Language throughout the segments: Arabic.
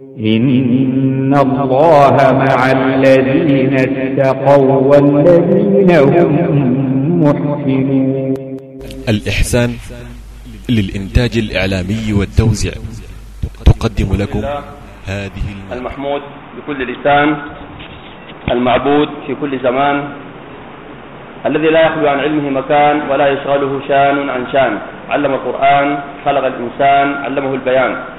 إن الله مع الذين اتقوا والذين هم محسنون الإحسان للإنتاج الإعلامي والتوزيع. تقدم لكم هذه الم... المحمود بكل لسان المعبود في كل زمان الذي لا يخلو عن علمه مكان ولا يشغله شان عن شان. علم القرآن خلق الإنسان علمه البيان.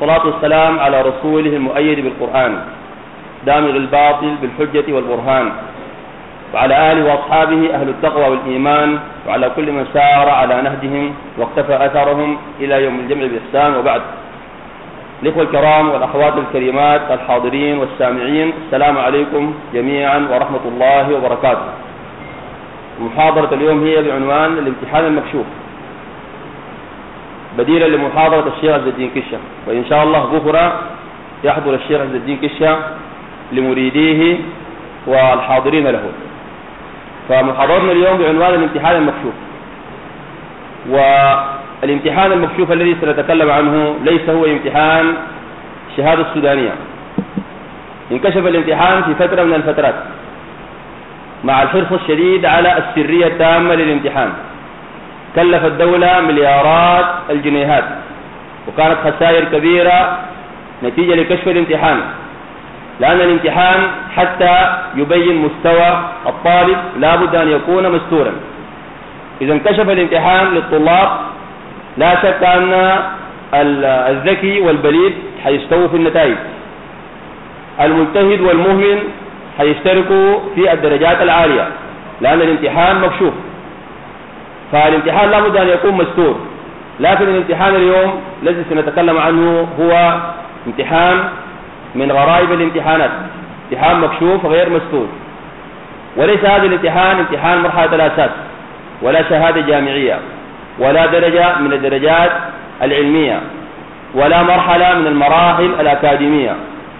والصلاة والسلام على رسوله المؤيد بالقرآن دامغ الباطل بالحجة والبرهان وعلى آله وأصحابه أهل التقوى والإيمان وعلى كل من سار على نهجهم واقتفى أثرهم إلى يوم الجمع بإحسان وبعد. الإخوة الكرام والأخوات الكريمات الحاضرين والسامعين السلام عليكم جميعا ورحمة الله وبركاته. محاضرة اليوم هي بعنوان الامتحان المكشوف. بديلا لمحاضرة الشيخ عز الدين كشة. وإن شاء الله بكرة يحضر الشيخ عز الدين كشة لمريديه والحاضرين له. فمحاضرتنا اليوم بعنوان الامتحان المكشوف. والامتحان المكشوف الذي سنتكلم عنه ليس هو امتحان الشهادة السودانية. انكشف الامتحان في فترة من الفترات مع الحرص الشديد على السرية التامة للامتحان. كلف الدولة مليارات الجنيهات. وكانت خسائر كبيرة نتيجة لكشف الامتحان. لأن الامتحان حتى يبين مستوى الطالب لا بد أن يكون مستورا. إذا انكشف الامتحان للطلاب لا شك أن الذكي والبليد حيستووا في النتائج. المجتهد والمهمل حيشتركوا في الدرجات العالية. لأن الامتحان مكشوف. فالامتحان لابد أن يكون مستور. لكن الامتحان اليوم الذي سنتكلم عنه هو امتحان من غرائب الامتحانات. امتحان مكشوف غير مستور. وليس هذا الامتحان امتحان مرحلة الأساس ولا شهادة جامعية ولا درجة من الدرجات العلمية ولا مرحلة من المراحل الأكاديمية.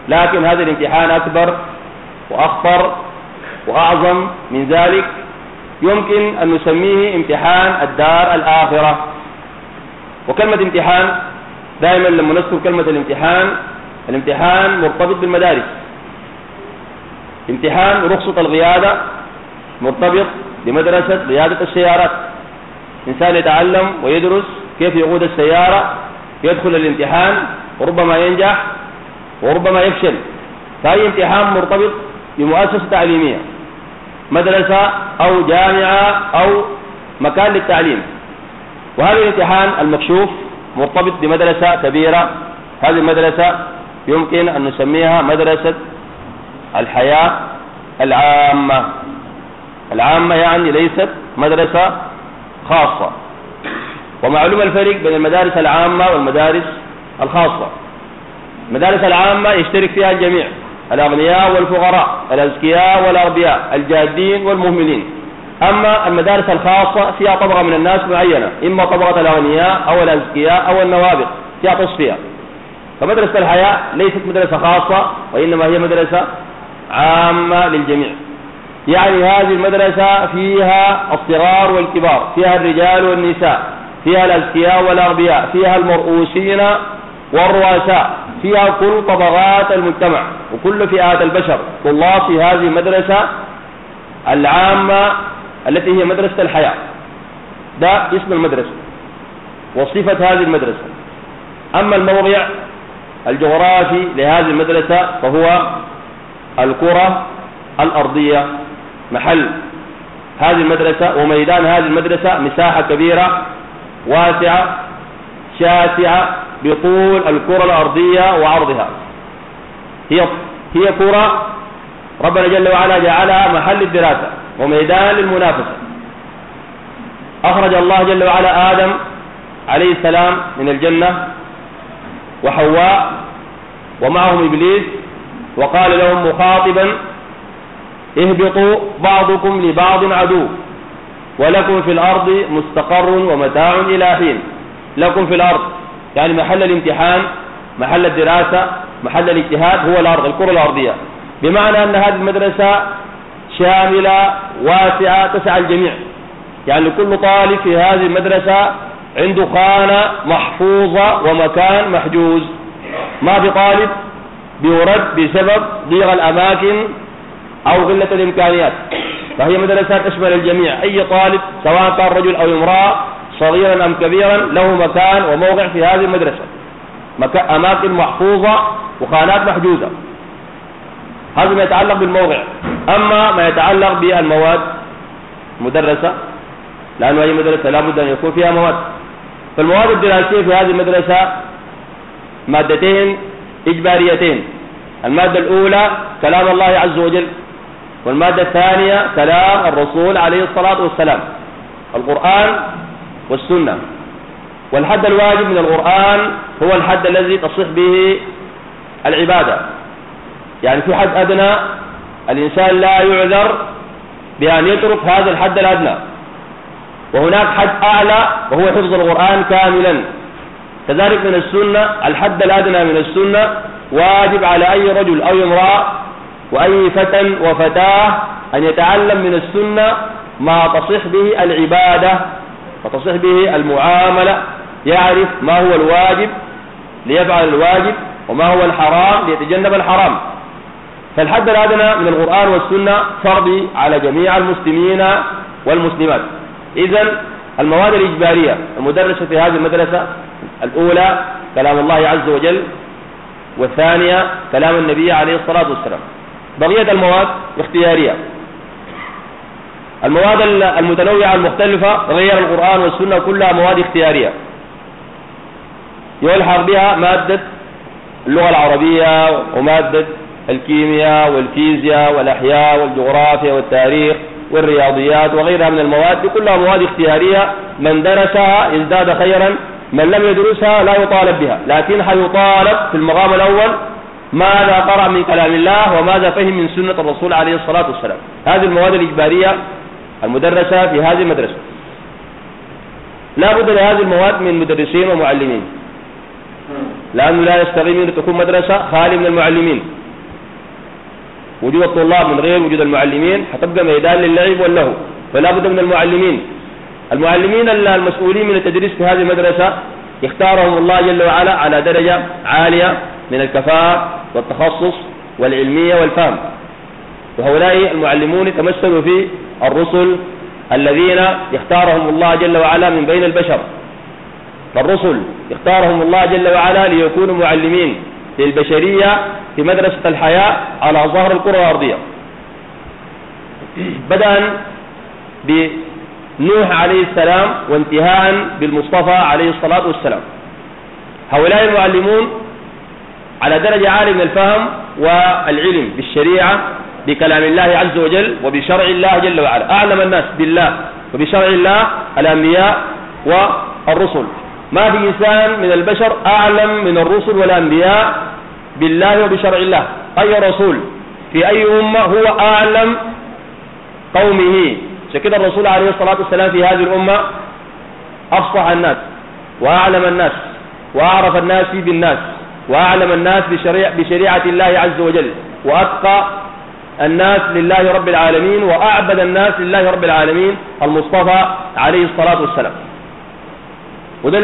لكن هذا الامتحان أكبر وأخطر وأعظم من ذلك يمكن أن نسميه امتحان الدار الآخرة. وكلمة امتحان دائما لما نذكر كلمة الامتحان الامتحان مرتبط بالمدارس. امتحان رخصة القيادة مرتبط بمدرسة قيادة السيارات. إنسان يتعلم ويدرس كيف يقود السيارة يدخل الامتحان وربما ينجح وربما يفشل. فأي امتحان مرتبط بمؤسسة تعليمية. مدرسة أو جامعة أو مكان للتعليم. وهذا الامتحان المكشوف مرتبط بمدرسة كبيرة. هذه المدرسة يمكن أن نسميها مدرسة الحياة العامة. العامة يعني ليست مدرسة خاصة. ومعلوم الفرق بين المدارس العامة والمدارس الخاصة. المدارس العامة يشترك فيها الجميع. الأغنياء والفقراء الأذكياء والأغبياء الجادين والمهملين. أما المدارس الخاصة فيها طبقة من الناس معينة إما طبقة الأغنياء أو الأذكياء أو النوابغ فيها تصفية فمدرسة الحياة ليست مدرسة خاصة وإنما هي مدرسة عامة للجميع. يعني هذه المدرسة فيها الصغار والكبار فيها الرجال والنساء فيها الأذكياء والأغبياء فيها المرؤوسين والرؤساء فيها كل طبقات المجتمع وكل فئات البشر. طلاب في هذه المدرسة العامة التي هي مدرسة الحياة. ده اسم المدرسة وصفة هذه المدرسة. أما الموضع الجغرافي لهذه المدرسة فهو الكرة الأرضية. محل هذه المدرسة وميدان هذه المدرسة مساحة كبيرة واسعة شاسعة بطول الكرة الأرضية وعرضها. هي هي كرة ربنا جل وعلا جعلها محل الدراسة وميدان للمنافسة أخرج الله جل وعلا آدم عليه السلام من الجنة وحواء ومعهم إبليس وقال لهم مخاطبا اهبطوا بعضكم لبعض عدو ولكم في الأرض مستقر ومتاع إلى حين. لكم في الأرض يعني محل الامتحان محل الدراسة محل الاجتهاد هو الأرض الكرة الأرضية. بمعنى أن هذه المدرسة شاملة واسعة تسعى الجميع. يعني كل طالب في هذه المدرسة عنده خانة محفوظة ومكان محجوز. ما في طالب بيرد بسبب ضيق الأماكن أو قلة الإمكانيات. فهي مدرسة تشمل الجميع. أي طالب سواء كان رجل أو امرأة صغيرا أم كبيرا له مكان وموضع في هذه المدرسة. أماكن محفوظة وخانات محجوزة هذا ما يتعلق بالموضع أما ما يتعلق بالمواد مدرسة لأنه أي مدرسة لابد أن يكون فيها مواد. فالمواد الدراسية في هذه المدرسة مادتين إجباريتين. المادة الأولى كلام الله عز وجل والمادة الثانية كلام الرسول عليه الصلاة والسلام. القرآن والسنة. والحد الواجب من القرآن هو الحد الذي تصح به العبادة. يعني في حد أدنى الإنسان لا يعذر بأن يترك هذا الحد الأدنى. وهناك حد أعلى وهو حفظ القرآن كاملا. كذلك من السنة الحد الأدنى من السنة واجب على أي رجل أو امرأة وأي فتى وفتاة أن يتعلم من السنة ما تصح به العبادة وتصح به المعاملة يعرف ما هو الواجب ليفعل الواجب وما هو الحرام ليتجنب الحرام. فالحد الأدنى من القرآن والسنة فرضي على جميع المسلمين والمسلمات. إذا المواد الإجبارية المدرسة في هذه المدرسة الأولى كلام الله عز وجل والثانية كلام النبي عليه الصلاة والسلام. بقية المواد اختيارية. المواد المتنوعة المختلفة غير القرآن والسنة كلها مواد اختيارية. يلحق بها مادة اللغة العربية ومادة الكيمياء والفيزياء والأحياء والجغرافيا والتاريخ والرياضيات وغيرها من المواد كلها مواد اختيارية. من درسها ازداد خيرا من لم يدرسها لا يطالب بها. لكن حيطالب في المقام الأول ماذا قرأ من كلام الله وماذا فهم من سنة الرسول عليه الصلاة والسلام؟ هذه المواد الإجبارية المدرسة في هذه المدرسة. لا بد لهذه المواد من مدرسين ومعلمين لأنه لا يستغيم أن تكون مدرسة خالي من المعلمين. وجود الطلاب من غير وجود المعلمين حتبقى ميدان للعب واللهو. فلا بد من المعلمين. المعلمين المسؤولين من التدريس في هذه المدرسة اختارهم الله جل وعلا على درجة عالية من الكفاءة والتخصص والعلمية والفهم. وهؤلاء المعلمون تمثلوا في الرسل الذين اختارهم الله جل وعلا من بين البشر. الرسل اختارهم الله جل وعلا ليكونوا معلمين للبشرية في مدرسة الحياة على ظهر الكرة الأرضية. بدءا بنوح عليه السلام وانتهاء بالمصطفى عليه الصلاة والسلام. هؤلاء المعلمون على درجة عالية من الفهم والعلم بالشريعة بكلام الله عز وجل وبشرع الله جل وعلا. أعلم الناس بالله وبشرع الله الأنبياء والرسل. ما في إنسان من البشر أعلم من الرسل والأنبياء بالله وبشرع الله. أي رسول؟ في أي أمة هو أعلم قومه؟ شكد الرسول عليه الصلاة والسلام في هذه الأمة أفصح الناس وأعلم الناس وأعرف الناس بالناس وأعلم الناس بشريعة, الله عز وجل. وأتقى الناس لله رب العالمين وأعبد الناس لله رب العالمين المصطفى عليه الصلاة والسلام. وده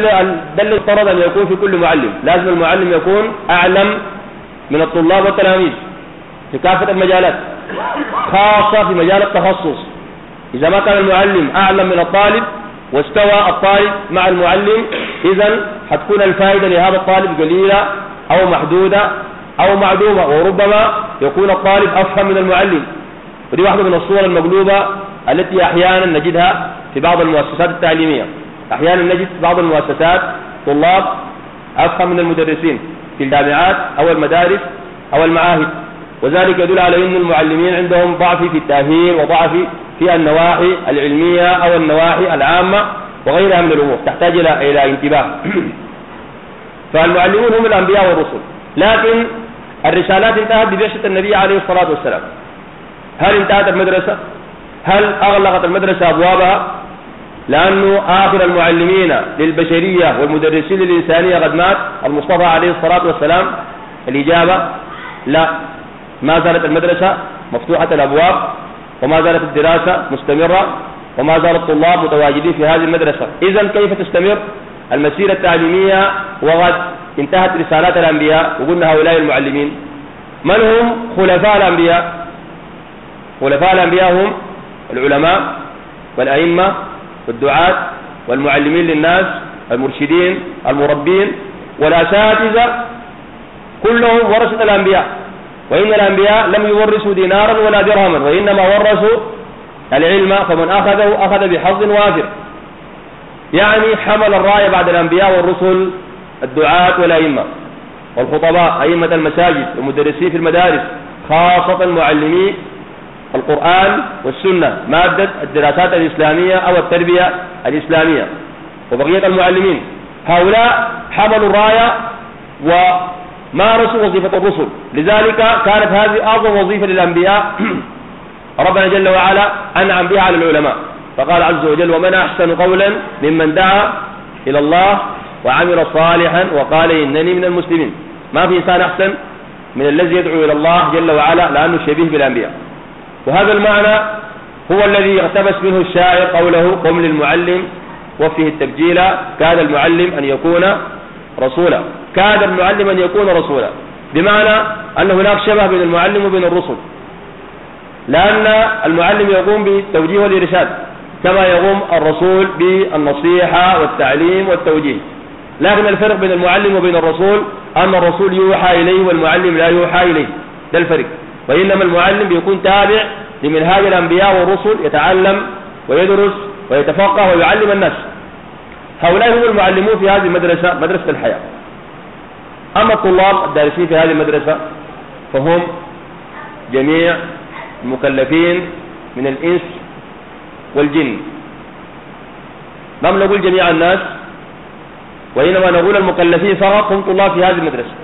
اللي افترض أن يكون في كل معلم. لازم المعلم يكون أعلم من الطلاب والتلاميذ. في كافة المجالات. خاصة في مجال التخصص. إذا ما كان المعلم أعلم من الطالب واستوى الطالب مع المعلم إذا حتكون الفائدة لهذا الطالب قليلة أو محدودة. أو معدومة وربما يكون الطالب أفهم من المعلم. ودي واحدة من الصور المقلوبة التي أحيانا نجدها في بعض المؤسسات التعليمية. أحيانا نجد في بعض المؤسسات طلاب أفهم من المدرسين في الجامعات أو المدارس أو المعاهد. وذلك يدل على أن المعلمين عندهم ضعف في التأهيل وضعف في النواحي العلمية أو النواحي العامة وغيرها من الأمور. تحتاج إلى انتباه. فالمعلمون هم الأنبياء والرسل. لكن الرسالات انتهت ببعثة النبي عليه الصلاة والسلام هل انتهت المدرسة؟ هل أغلقت المدرسة أبوابها؟ لأنه آخر المعلمين للبشرية والمدرسين للإنسانية قد مات المصطفى عليه الصلاة والسلام الإجابة لا ما زالت المدرسة مفتوحة الأبواب وما زالت الدراسة مستمرة وما زال الطلاب متواجدين في هذه المدرسة إذا كيف تستمر المسيرة التعليمية وقد انتهت رسالات الأنبياء وقلنا هؤلاء المعلمين. من هم خلفاء الأنبياء؟ خلفاء الأنبياء هم العلماء والأئمة والدعاة والمعلمين للناس المرشدين المربين والأساتذة كلهم ورثة الأنبياء. وإن الأنبياء لم يورثوا دينارا ولا درهما وإنما ورثوا العلم فمن أخذه أخذ بحظ وافر. يعني حمل الراية بعد الأنبياء والرسل الدعاة والأئمة والخطباء أئمة المساجد ومدرسين في المدارس خاصة معلمي القرآن والسنة مادة الدراسات الإسلامية أو التربية الإسلامية. وبقية المعلمين هؤلاء حملوا الراية ومارسوا وظيفة الرسل. لذلك كانت هذه أعظم وظيفة للأنبياء ربنا جل وعلا أنعم بها على العلماء. فقال عز وجل ومن أحسن قولا ممن دعا إلى الله وعمل صالحا وقال إنني من المسلمين. ما في إنسان أحسن من الذي يدعو إلى الله جل وعلا لأنه شبيه بالأنبياء. وهذا المعنى هو الذي اقتبس منه الشاعر قوله قم للمعلم وفيه التبجيل. كاد المعلم أن يكون رسولا. كاد المعلم أن يكون رسولا. بمعنى أن هناك شبه بين المعلم وبين الرسل. لأن المعلم يقوم بالتوجيه والإرشاد كما يقوم الرسول بالنصيحة والتعليم والتوجيه. لكن الفرق بين المعلم وبين الرسول أن الرسول يوحى إليه والمعلم لا يوحى إليه. ده الفرق. وإنما المعلم بيكون تابع لمنهاج الأنبياء والرسل يتعلم ويدرس ويتفقه ويعلم الناس. هؤلاء هم المعلمون في هذه المدرسة مدرسة الحياة. أما الطلاب الدارسين في هذه المدرسة فهم جميع المكلفين من الإنس والجن. لم نقول جميع الناس وإنما نقول المكلفين فقط هم طلاب في هذه المدرسة.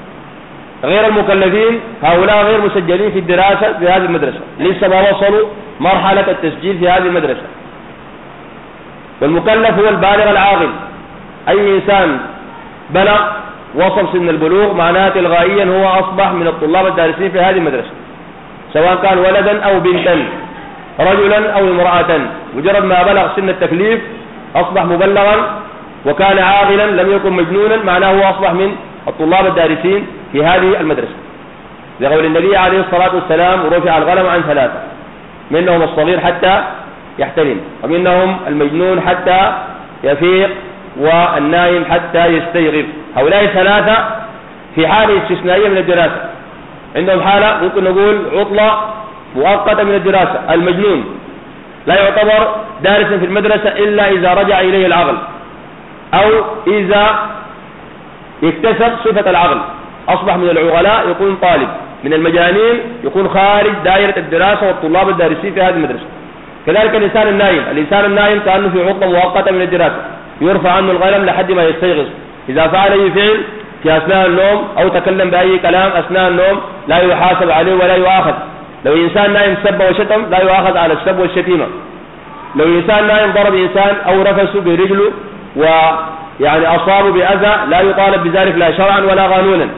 غير المكلفين هؤلاء غير مسجلين في الدراسة في هذه المدرسة. لسه ما وصلوا مرحلة التسجيل في هذه المدرسة. والمكلف هو البالغ العاقل. أي إنسان بلغ وصل سن البلوغ معناه تلغائيا هو أصبح من الطلاب الدارسين في هذه المدرسة. سواء كان ولدا أو بنتا رجلا أو امرأة مجرد ما بلغ سن التكليف أصبح مبلغا وكان عاقلا لم يكن مجنونا معناه هو أصبح من الطلاب الدارسين في هذه المدرسة. لقول النبي عليه الصلاة والسلام رفع الغلم عن ثلاثة منهم الصغير حتى يحتلم ومنهم المجنون حتى يفيق والنائم حتى يستيقظ. هؤلاء الثلاثة في حالة استثنائية من الدراسة. عندهم حالة ممكن نقول عطلة مؤقتة من الدراسة. المجنون لا يعتبر دارسا في المدرسة إلا إذا رجع إليه العقل. أو إذا اكتسب صفة العقل. أصبح من العقلاء يكون طالب. من المجانين يكون خارج دائرة الدراسة والطلاب الدارسين في هذه المدرسة. كذلك الإنسان النايم. الإنسان النايم كأنه في عطلة مؤقتة من الدراسة. يرفع عنه القلم لحد ما يستيقظ. إذا فعل أي فعل في أثناء النوم أو تكلم بأي كلام أثناء النوم لا يحاسب عليه ولا يؤاخذ. لو إنسان نايم سب وشتم لا يؤاخذ على السب والشتيمة. لو إنسان نايم ضرب إنسان أو رفسه برجله ويعني أصابه بأذى لا يطالب بذلك لا شرعا ولا قانونا.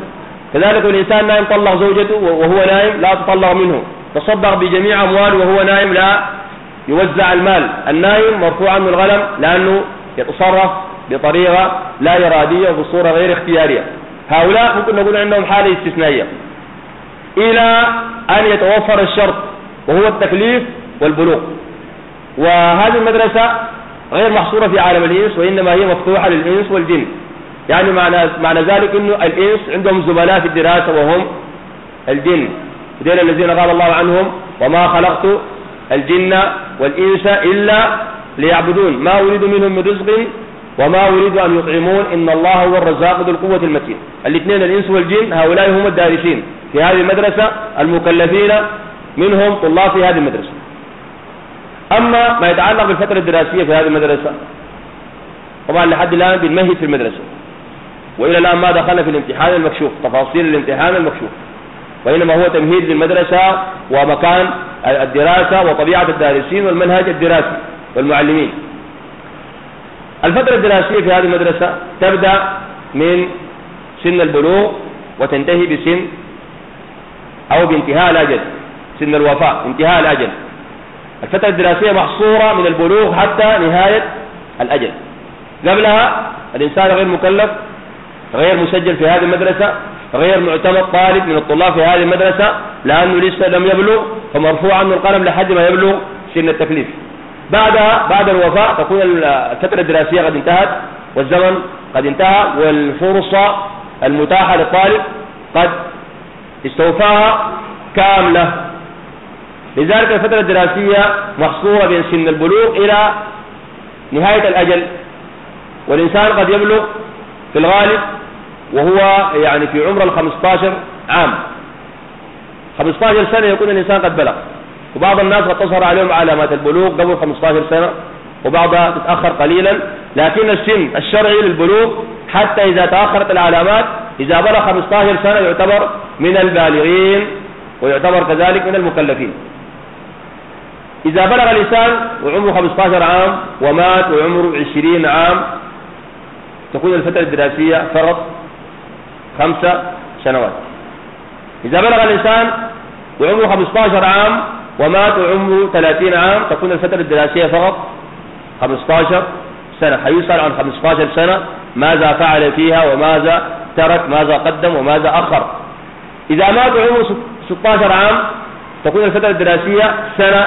كذلك الإنسان نايم طلق زوجته وهو نايم لا تطلق منه. تصدق بجميع أمواله وهو نايم لا يوزع المال. النايم مرفوع عنه الغلم لأنه يتصرف بطريقة لا إرادية وبصورة غير اختيارية. هؤلاء ممكن نقول عندهم حالة استثنائية. إلى أن يتوفر الشرط وهو التكليف والبلوغ. وهذه المدرسة غير محصورة في عالم الإنس وإنما هي مفتوحة للإنس والجن. يعني معنى, معنى ذلك أنه الإنس عندهم زملاء في الدراسة وهم الجن. دين الذين قال الله عنهم وما خلقت الجن والإنس إلا ليعبدون. ما أريد منهم من رزق وما أريد أن يطعمون. إن الله هو الرزاق ذو القوة المتين. الاثنين الإنس والجن هؤلاء هم الدارسين في هذه المدرسة المكلفين منهم طلاب في هذه المدرسة. أما ما يتعلق بالفترة الدراسية في هذه المدرسة طبعا لحد الآن بنمهد في المدرسة. وإلى الآن ما دخلنا في الامتحان المكشوف تفاصيل الامتحان المكشوف. وإنما هو تمهيد للمدرسة ومكان الدراسة وطبيعة الدارسين والمنهج الدراسي والمعلمين. الفترة الدراسية في هذه المدرسة تبدأ من سن البلوغ وتنتهي بسن أو بانتهاء الأجل سن الوفاة انتهاء الأجل. الفترة الدراسية محصورة من البلوغ حتى نهاية الأجل. قبلها الإنسان غير مكلف غير مسجل في هذه المدرسة غير معتمد طالب من الطلاب في هذه المدرسة لأنه لسه لم يبلغ فمرفوع عنه القلم لحد ما يبلغ سن التكليف. بعدها بعد الوفاة تكون الفترة الدراسية قد انتهت والزمن قد انتهى والفرصة المتاحة للطالب قد استوفاها كاملة. لذلك الفترة الدراسية محصورة بين سن البلوغ إلى نهاية الأجل. والإنسان قد يبلغ في الغالب وهو يعني في عمر ال 15 عام. 15 سنة يكون الإنسان قد بلغ. وبعض الناس قد تظهر عليهم علامات البلوغ قبل 15 سنة وبعضها تتأخر قليلا. لكن السن الشرعي للبلوغ حتى إذا تأخرت العلامات إذا بلغ 15 سنة يعتبر من البالغين ويعتبر كذلك من المكلفين. إذا بلغ الإنسان وعمره 15 عام ومات وعمره 20 عام تكون الفترة الدراسية فرض خمسة سنوات. إذا بلغ الإنسان وعمره 15 عام ومات وعمره 30 عام تكون الفترة الدراسية فقط 15 سنة. حيسأل عن 15 سنة ماذا فعل فيها وماذا ترك ماذا قدم وماذا أخر. إذا مات وعمره 16 عام تكون الفترة الدراسية سنة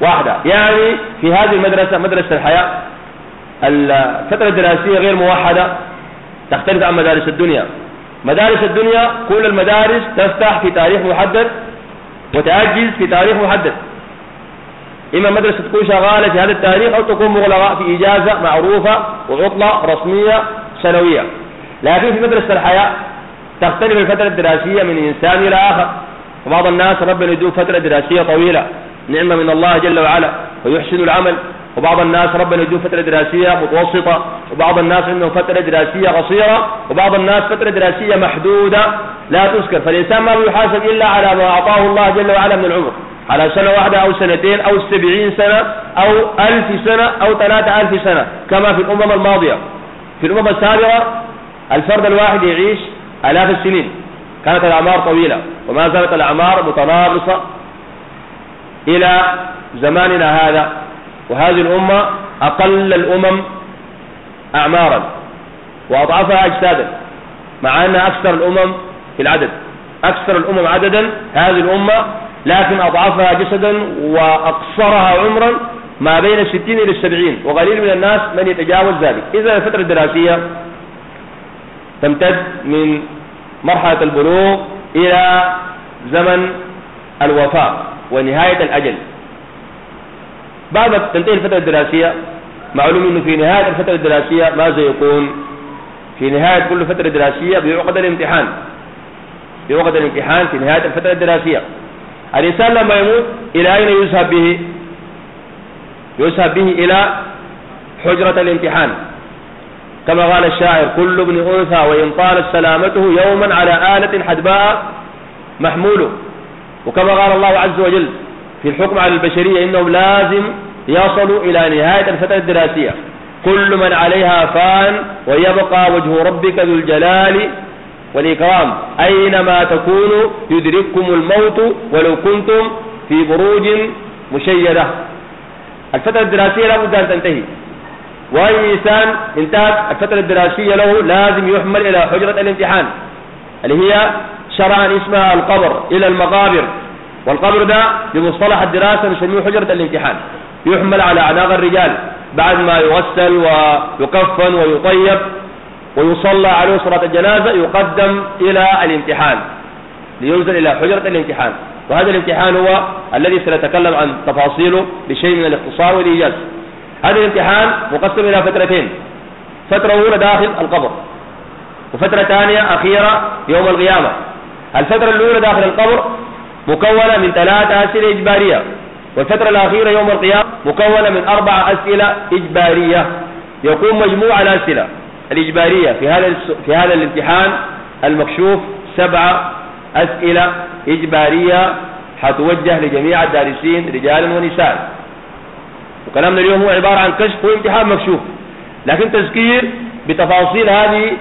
واحدة. يعني في هذه المدرسة مدرسة الحياة الفترة الدراسية غير موحدة تختلف عن مدارس الدنيا. مدارس الدنيا كل المدارس تفتح في تاريخ محدد وتأجز في تاريخ محدد. إما مدرسة تكون شغالة في هذا التاريخ أو تكون مغلقة في إجازة معروفة وعطلة رسمية سنوية. لكن في مدرسة الحياة تختلف الفترة الدراسية من إنسان إلى آخر. فبعض الناس ربنا يدوم فترة دراسية طويلة. نعمة من الله جل وعلا ويحسن العمل. وبعض الناس ربنا يدوم فترة دراسية متوسطة وبعض الناس عندهم فترة دراسية قصيرة وبعض الناس فترة دراسية محدودة لا تذكر. فالإنسان ما يحاسب إلا على ما أعطاه الله جل وعلا من العمر. على سنة واحدة أو سنتين أو سبعين سنة أو ألف سنة أو ثلاثة ألف سنة كما في الأمم الماضية. في الأمم السابقة الفرد الواحد يعيش آلاف السنين. كانت الأعمار طويلة وما زالت الأعمار متناقصة. إلى زماننا هذا وهذه الأمة أقل الأمم أعمارا وأضعفها أجسادا مع أنها أكثر الأمم في العدد أكثر الأمم عددا هذه الأمة لكن أضعفها جسدا وأقصرها عمرا ما بين الستين إلى السبعين وقليل من الناس من يتجاوز ذلك. إذا الفترة الدراسية تمتد من مرحلة البلوغ إلى زمن الوفاة. ونهاية الأجل. بعد تنتهي الفترة الدراسية معلوم أنه في نهاية الفترة الدراسية ماذا يكون في نهاية كل فترة دراسية بيعقد الامتحان. بيعقد الامتحان في نهاية الفترة الدراسية. الإنسان لما يموت إلى أين يذهب به؟ يذهب به إلى حجرة الامتحان. كما قال الشاعر كل ابن أنثى وإن طالت سلامته يوما على آلة حدباء محمول وكما قال الله عز وجل في الحكم على البشرية إنهم لازم يصلوا إلى نهاية الفترة الدراسية. كل من عليها فان ويبقى وجه ربك ذو الجلال والإكرام. أينما تكونوا يدرككم الموت ولو كنتم في بروج مشيدة. الفترة الدراسية لابد أن تنتهي. وأي إنسان انتهت الفترة الدراسية له لازم يحمل إلى حجرة الامتحان. اللي هي شرعا اسمها القبر إلى المقابر. والقبر ده بمصطلح الدراسة نسميه حجرة الامتحان. يحمل على أعناق الرجال. بعد ما يغسل ويكفن ويطيب ويصلى عليه صلاة الجنازة يقدم إلى الامتحان. لينزل إلى حجرة الامتحان. وهذا الامتحان هو الذي سنتكلم عن تفاصيله بشيء من الاختصار والإيجاز. هذا الامتحان مقسم إلى فترتين. فترة أولى داخل القبر وفترة ثانية أخيرة يوم القيامة. الفترة الأولى داخل القبر مكونة من ثلاثة أسئلة إجبارية والفترة الأخيرة يوم القيامة مكونة من أربع أسئلة إجبارية. يكون مجموع الأسئلة الإجبارية في هذا في هذا الامتحان المكشوف سبعة أسئلة إجبارية حتوجه لجميع الدارسين رجال ونساء. وكلامنا اليوم هو عبارة عن كشف وامتحان مكشوف لكن تذكير بتفاصيل هذه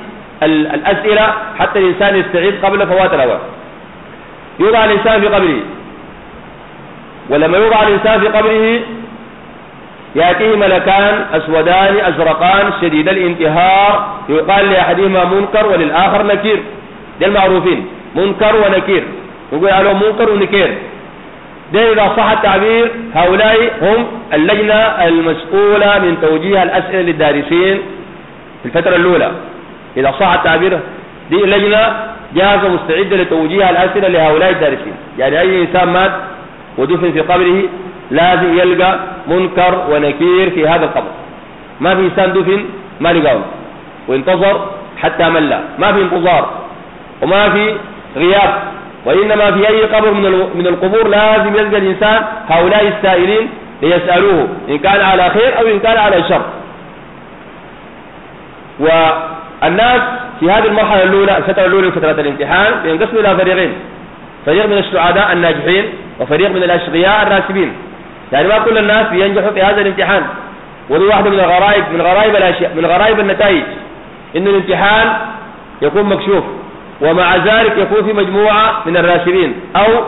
الأسئلة حتى الإنسان يستعيد قبل فوات الأوان. يوضع الإنسان في قبره. ولما يوضع الإنسان في قبره يأتيه ملكان أسودان أزرقان شديد الانتهار يقال لأحدهما منكر وللآخر نكير. ده المعروفين منكر ونكير. يقول عليهم منكر ونكير. ده إذا صح التعبير هؤلاء هم اللجنة المسؤولة من توجيه الأسئلة للدارسين في الفترة الأولى. إذا صح التعبير دي اللجنة جاهزة مستعدة لتوجيه الأسئلة لهؤلاء الدارسين. يعني أي إنسان مات ودفن في قبره لازم يلقى منكر ونكير في هذا القبر. ما في إنسان دفن ما لقاه. وانتظر حتى مل ما في انتظار وما في غياب. وإنما في أي قبر من من القبور لازم يلقى الإنسان هؤلاء السائلين ليسألوه. إن كان على خير أو إن كان على شر. والناس في هذه المرحلة الأولى الفترة الأولى فترة الامتحان ينقسموا إلى فريقين. فريق من السعداء الناجحين وفريق من الأشقياء الراسبين. يعني ما كل الناس بينجحوا في هذا الامتحان. ودي واحدة من الغرائب من غرائب الأشياء من غرائب النتائج. إن الامتحان يكون مكشوف ومع ذلك يكون في مجموعة من الراسبين أو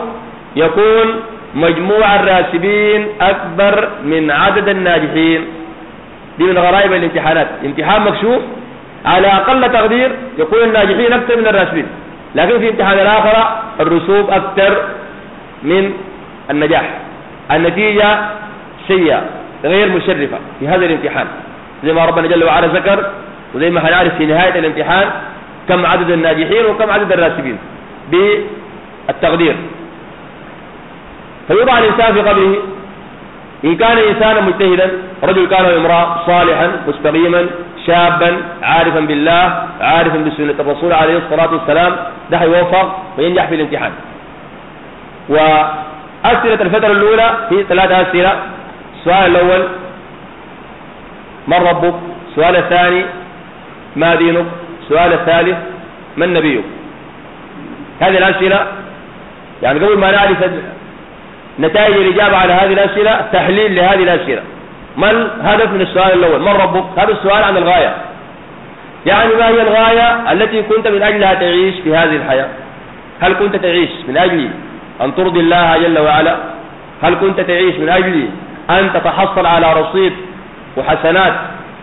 يكون مجموع الراسبين أكبر من عدد الناجحين. دي من غرائب الامتحانات. امتحان مكشوف على أقل تقدير يكون الناجحين أكثر من الراسبين لكن في امتحان الآخرة الرسوب أكثر من النجاح. النتيجة سيئة غير مشرفة في هذا الامتحان. زي ما ربنا جل وعلا ذكر وزي ما هنعرف في نهاية الامتحان كم عدد الناجحين وكم عدد الراسبين بالتقدير. فيوضع الإنسان في قبره. إن كان إنسانا مجتهدا رجل كان امرأة صالحا مستقيما شابا عارفا بالله عارفا بسنة الرسول عليه الصلاة والسلام. ده يوفق وينجح في الامتحان. وأسئلة الفترة الأولى في ثلاثة أسئلة. السؤال الأول من ربك؟ السؤال الثاني ما دينك؟ السؤال الثالث من نبيك؟ هذه الأسئلة يعني قبل ما نعرف نتائج الإجابة على هذه الأسئلة تحليل لهذه الأسئلة. ما الهدف من السؤال الأول؟ من ربك؟ هذا السؤال عن الغاية. يعني ما هي الغاية التي كنت من أجلها تعيش في هذه الحياة؟ هل كنت تعيش من أجل أن ترضي الله جل وعلا؟ هل كنت تعيش من أجل أن تتحصل على رصيد وحسنات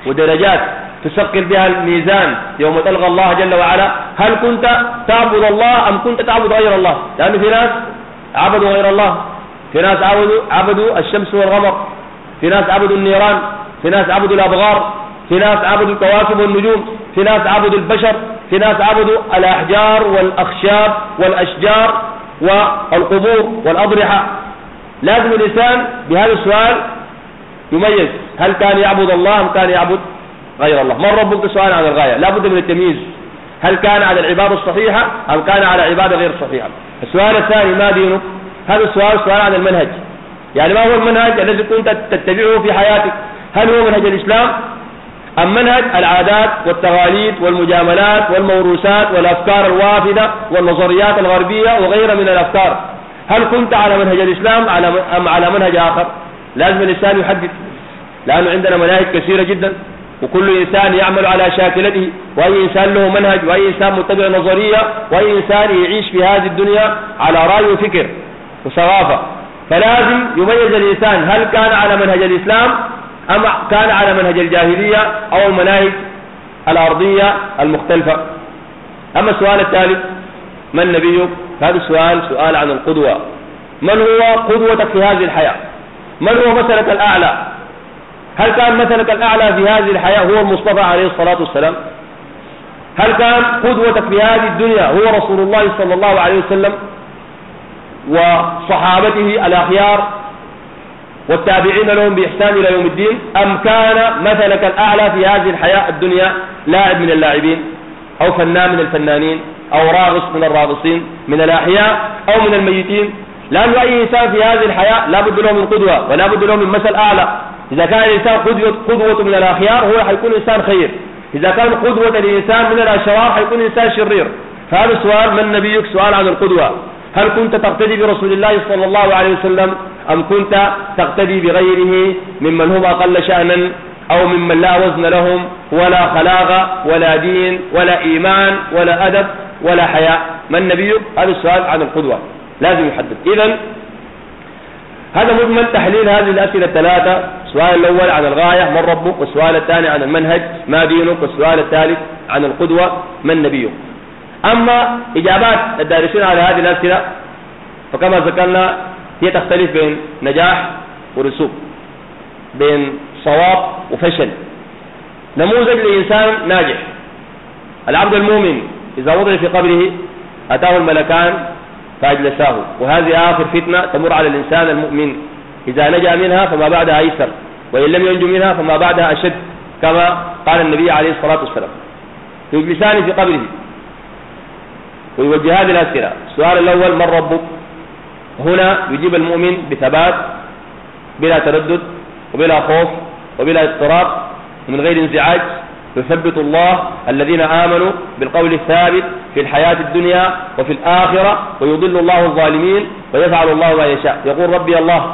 ودرجات تثقل بها الميزان يوم تلقى الله جل وعلا؟ هل كنت تعبد الله أم كنت تعبد غير الله؟ لأن في ناس عبدوا غير الله. في ناس عبدوا, عبدوا الشمس والقمر. في ناس عبدوا النيران في ناس عبدوا الأبغار في ناس عبدوا الكواكب والنجوم في ناس عبدوا البشر في ناس عبدوا الأحجار والأخشاب والأشجار والقبور والأضرحة. لازم الإنسان بهذا السؤال يميز هل كان يعبد الله أم كان يعبد غير الله؟ من ربك سؤال عن الغاية؟ لا بد من التمييز. هل كان على العبادة الصحيحة؟ أم كان على عبادة غير صحيحة؟ السؤال الثاني ما دينك؟ هذا السؤال سؤال عن المنهج. يعني ما هو المنهج الذي كنت تتبعه في حياتك؟ هل هو منهج الإسلام؟ أم منهج العادات والتقاليد والمجاملات والموروثات والأفكار الوافدة والنظريات الغربية وغيرها من الأفكار؟ هل كنت على منهج الإسلام أم على منهج آخر؟ لازم الإنسان يحدد لأنه عندنا مناهج كثيرة جدا وكل إنسان يعمل على شاكلته وأي إنسان له منهج وأي إنسان متبع نظرية وأي إنسان يعيش في هذه الدنيا على رأي وفكر وثقافة. فلازم يميز الإنسان هل كان على منهج الإسلام أم كان على منهج الجاهلية أو المناهج الأرضية المختلفة. أما السؤال الثالث من نبيك؟ هذا السؤال سؤال عن القدوة. من هو قدوتك في هذه الحياة؟ من هو مثلك الأعلى؟ هل كان مثلك الأعلى في هذه الحياة هو المصطفى عليه الصلاة والسلام؟ هل كان قدوتك في هذه الدنيا هو رسول الله صلى الله عليه وسلم؟ وصحابته الأخيار والتابعين لهم بإحسان إلى يوم الدين. أم كان مثلك الأعلى في هذه الحياة الدنيا لاعب من اللاعبين؟ أو فنان من الفنانين؟ أو راغص من الراغصين؟ من الأحياء أو من الميتين؟ لأن أي إنسان في هذه الحياة لا بد له من قدوة ولا بد له من مثل أعلى. إذا كان الإنسان قدوة, قدوة من الأخيار هو حيكون إنسان خير. إذا كان قدوة الإنسان من الأشرار حيكون إنسان شرير. فهذا السؤال من نبيك؟ سؤال عن القدوة. هل كنت تقتدي برسول الله صلى الله عليه وسلم أم كنت تقتدي بغيره ممن هم أقل شأنا أو ممن لا وزن لهم ولا خلاق ولا دين ولا إيمان ولا أدب ولا حياء؟ من نبيك هذا السؤال عن القدوة. لازم يحدد. إذا هذا مجمل تحليل هذه الأسئلة الثلاثة. السؤال الأول عن الغاية من ربك؟ والسؤال الثاني عن المنهج ما دينك؟ والسؤال الثالث عن القدوة من نبيك أما إجابات الدارسين على هذه الأسئلة فكما ذكرنا هي تختلف بين نجاح ورسوب بين صواب وفشل. نموذج لإنسان ناجح. العبد المؤمن إذا وضع في قبره أتاه الملكان فأجلساه. وهذه آخر فتنة تمر على الإنسان المؤمن. إذا نجا منها فما بعدها أيسر وإن لم ينجو منها فما بعدها أشد كما قال النبي عليه الصلاة والسلام. يجلسان في قبره. ويوجه هذه الأسئلة. السؤال الأول من ربك؟ هنا يجيب المؤمن بثبات بلا تردد وبلا خوف وبلا اضطراب ومن غير انزعاج. يثبت الله الذين آمنوا بالقول الثابت في الحياة الدنيا وفي الآخرة ويضل الله الظالمين ويفعل الله ما يشاء. يقول ربي الله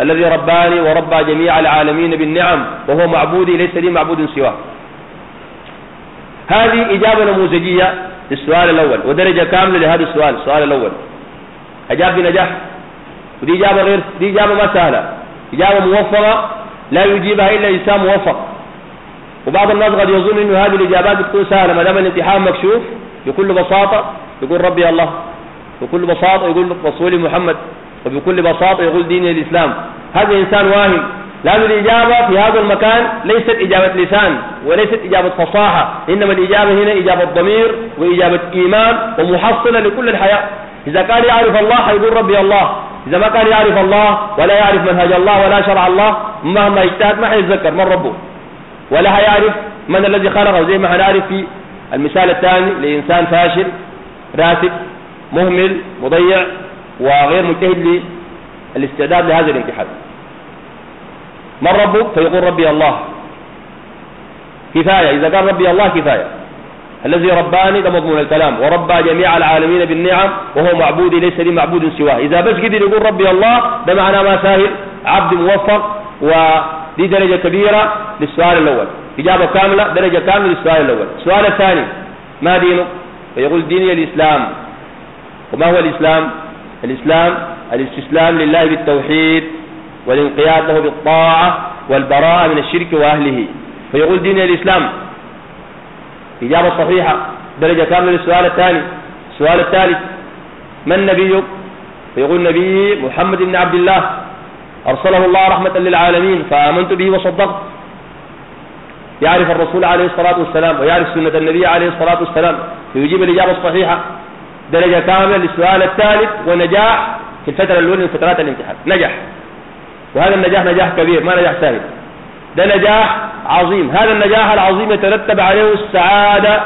الذي رباني وربى جميع العالمين بالنعم وهو معبودي ليس لي معبود سواه. هذه إجابة نموذجية للسؤال الأول. ودرجة كاملة لهذا السؤال السؤال الأول. أجاب بنجاح. ودي إجابة غير دي إجابة ما سهلة. إجابة موفقة لا يجيبها إلا إنسان موفق. وبعض الناس قد يظن إنه هذه الإجابات بتكون سهلة ما دام الامتحان مكشوف. بكل بساطة يقول ربي الله. بكل بساطة يقول رسولي محمد. وبكل بساطة يقول ديني الإسلام. هذا إنسان واهم لأن الإجابة في هذا المكان ليست إجابة لسان وليست إجابة فصاحة إنما الإجابة هنا إجابة ضمير وإجابة إيمان ومحصلة لكل الحياة. إذا كان يعرف الله حيقول ربي الله إذا ما كان يعرف الله ولا يعرف منهج الله ولا شرع الله مهما اجتهد ما حيتذكر من ربه. ولا هيعرف من الذي خلقه زي ما هنعرف في المثال الثاني لإنسان فاشل راتب مهمل مضيع وغير مجتهد للاستعداد لهذا الامتحان من ربك فيقول ربي الله. كفاية. إذا قال ربي الله كفاية. الذي رباني ده مضمون الكلام. وربى جميع العالمين بالنعم وهو معبودي ليس لي معبود سواه. إذا بس قدر يقول ربي الله ده معناه ما ساهل. عبد موفق ودي درجة كبيرة للسؤال الأول. إجابة كاملة درجة كاملة للسؤال الأول. السؤال الثاني ما دينك فيقول ديني الإسلام. وما هو الإسلام؟ الإسلام الاستسلام لله بالتوحيد. والانقياد له بالطاعة والبراءة من الشرك وأهله. فيقول ديني الإسلام. إجابة صحيحة. درجة كاملة للسؤال الثاني. السؤال الثالث. من نبيك فيقول نبي محمد بن عبد الله. أرسله الله رحمة للعالمين. فآمنت به وصدقت. يعرف الرسول عليه الصلاة والسلام. ويعرف سنة النبي عليه الصلاة والسلام. فيجيب الإجابة الصحيحة. درجة كاملة للسؤال الثالث. ونجاح في الفترة الأولى من فترات الامتحان. نجح. وهذا النجاح نجاح كبير ما نجاح سهل ده نجاح عظيم. هذا النجاح العظيم يترتب عليه السعادة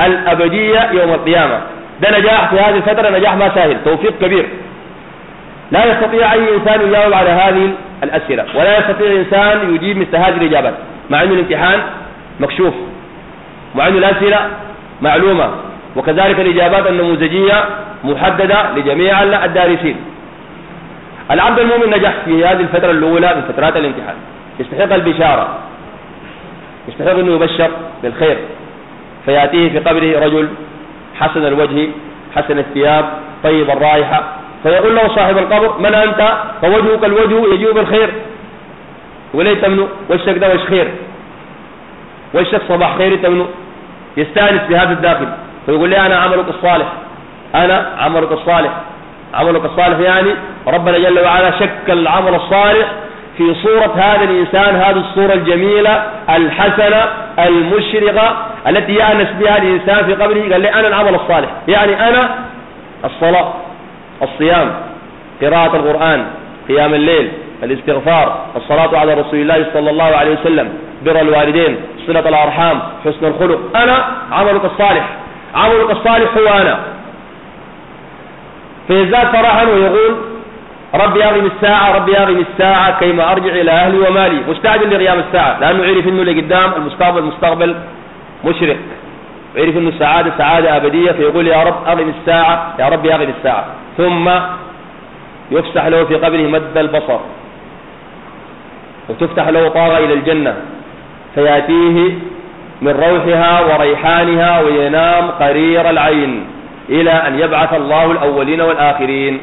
الأبدية يوم القيامة. ده نجاح في هذه الفترة نجاح ما سهل توفيق كبير. لا يستطيع أي إنسان يجاوب على هذه الأسئلة ولا يستطيع إنسان يجيب مثل هذه الإجابات. مع أن الامتحان مكشوف مع أن الأسئلة معلومة وكذلك الإجابات النموذجية محددة لجميع الدارسين. العبد المؤمن نجح في هذه الفترة الأولى من فترات الامتحان يستحق البشارة. يستحق أنه يبشر بالخير. فيأتيه في قبره رجل حسن الوجه حسن الثياب طيب الرائحة. فيقول له صاحب القبر من أنت؟ فوجهك الوجه يجيء بالخير. وليه تمنو وشك ده وش خير. وشك صباح خير تمنو يستأنس بهذا الداخل. فيقول لي أنا عملك الصالح. أنا عملك الصالح. عملك الصالح يعني ربنا جل وعلا شكل العمل الصالح في صورة هذا الإنسان هذه الصورة الجميلة الحسنة المشرقة التي يأنس بها الإنسان في قبره. قال لي أنا العمل الصالح. يعني أنا الصلاة الصيام قراءة القرآن قيام الليل الاستغفار الصلاة على رسول الله صلى الله عليه وسلم بر الوالدين صلة الأرحام حسن الخلق. أنا عملك الصالح. عملك الصالح هو أنا. فيزداد فرحا ويقول ربي أغم الساعة ربي أغم الساعة كيما أرجع إلى أهلي ومالي. مستعجل لقيام الساعة لأنه عرف أنه لقدام المستقبل مستقبل مشرق. عرف أنه السعادة سعادة أبدية فيقول يا رب أغم الساعة يا ربي أغم الساعة. ثم يفسح له في قبره مد البصر. وتفتح له طاغة إلى الجنة. فيأتيه من روحها وريحانها وينام قرير العين. إلى أن يبعث الله الأولين والآخرين.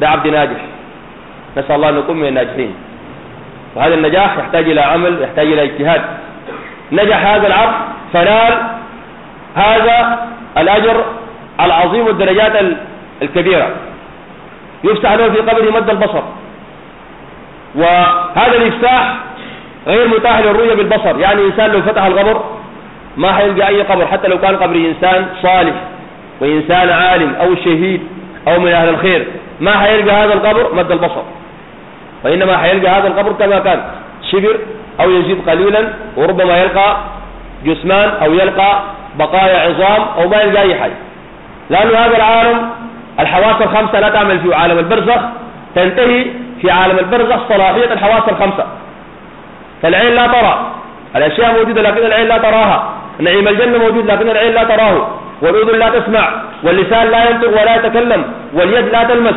ده عبد ناجح. نسأل الله أن نكون من الناجحين. وهذا النجاح يحتاج إلى عمل يحتاج إلى اجتهاد. نجح هذا العبد فنال هذا الأجر العظيم والدرجات الكبيرة. يفتح له في قبره مد البصر. وهذا الإفتاح غير متاح للرؤية بالبصر. يعني إنسان لو فتح القبر ما حيلقى أي قبر. حتى لو كان قبر إنسان صالح. وإنسان عالم أو شهيد أو من أهل الخير ما حيلقى هذا القبر؟ مد البصر. وإنما حيلقى هذا القبر كما كان شبر أو يزيد قليلا وربما يلقى جثمان أو يلقى بقايا عظام أو ما يلقى أي حاجة. لأن هذا العالم الحواس الخمسة لا تعمل في عالم البرزخ تنتهي في عالم البرزخ صلاحية الحواس الخمسة. فالعين لا ترى. الأشياء موجودة لكن العين لا تراها. نعيم الجنة موجود لكن العين لا تراه. والأذن لا تسمع واللسان لا ينطق ولا يتكلم واليد لا تلمس.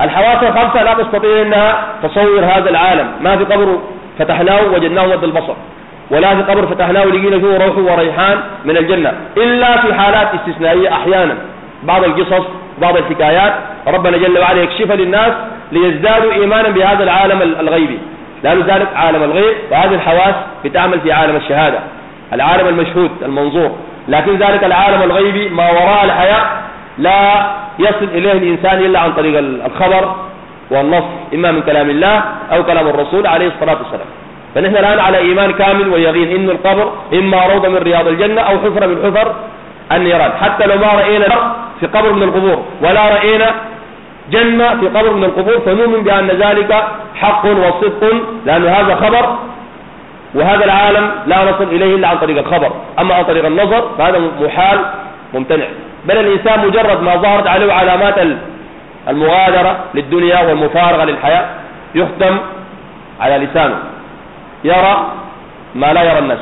الحواس الخمسة لا تستطيع أنها تصور هذا العالم. ما في قبر فتحناه وجدناه مد البصر. ولا في قبر فتحناه لقينا فيه روح وريحان من الجنة. إلا في حالات استثنائية أحيانا. بعض القصص بعض الحكايات. ربنا جل وعلا يكشفها للناس ليزدادوا إيمانا بهذا العالم الغيبي. لأن ذلك عالم الغيب وهذه الحواس بتعمل في عالم الشهادة. العالم المشهود المنظور. لكن ذلك العالم الغيبي ما وراء الحياة لا يصل إليه الإنسان إلا عن طريق الخبر والنص إما من كلام الله أو كلام الرسول عليه الصلاة والسلام. فنحن الآن على إيمان كامل ويقين إن القبر إما روضة من رياض الجنة أو حفرة من حفر النيران. حتى لو ما رأينا في قبر من القبور ولا رأينا جنة في قبر من القبور فنؤمن بأن ذلك حق وصدق لأن هذا خبر وهذا العالم لا نصل إليه إلا عن طريق الخبر. أما عن طريق النظر فهذا محال ممتنع. بل الإنسان مجرد ما ظهرت عليه علامات المغادرة للدنيا والمفارغة للحياة يختم على لسانه. يرى ما لا يرى الناس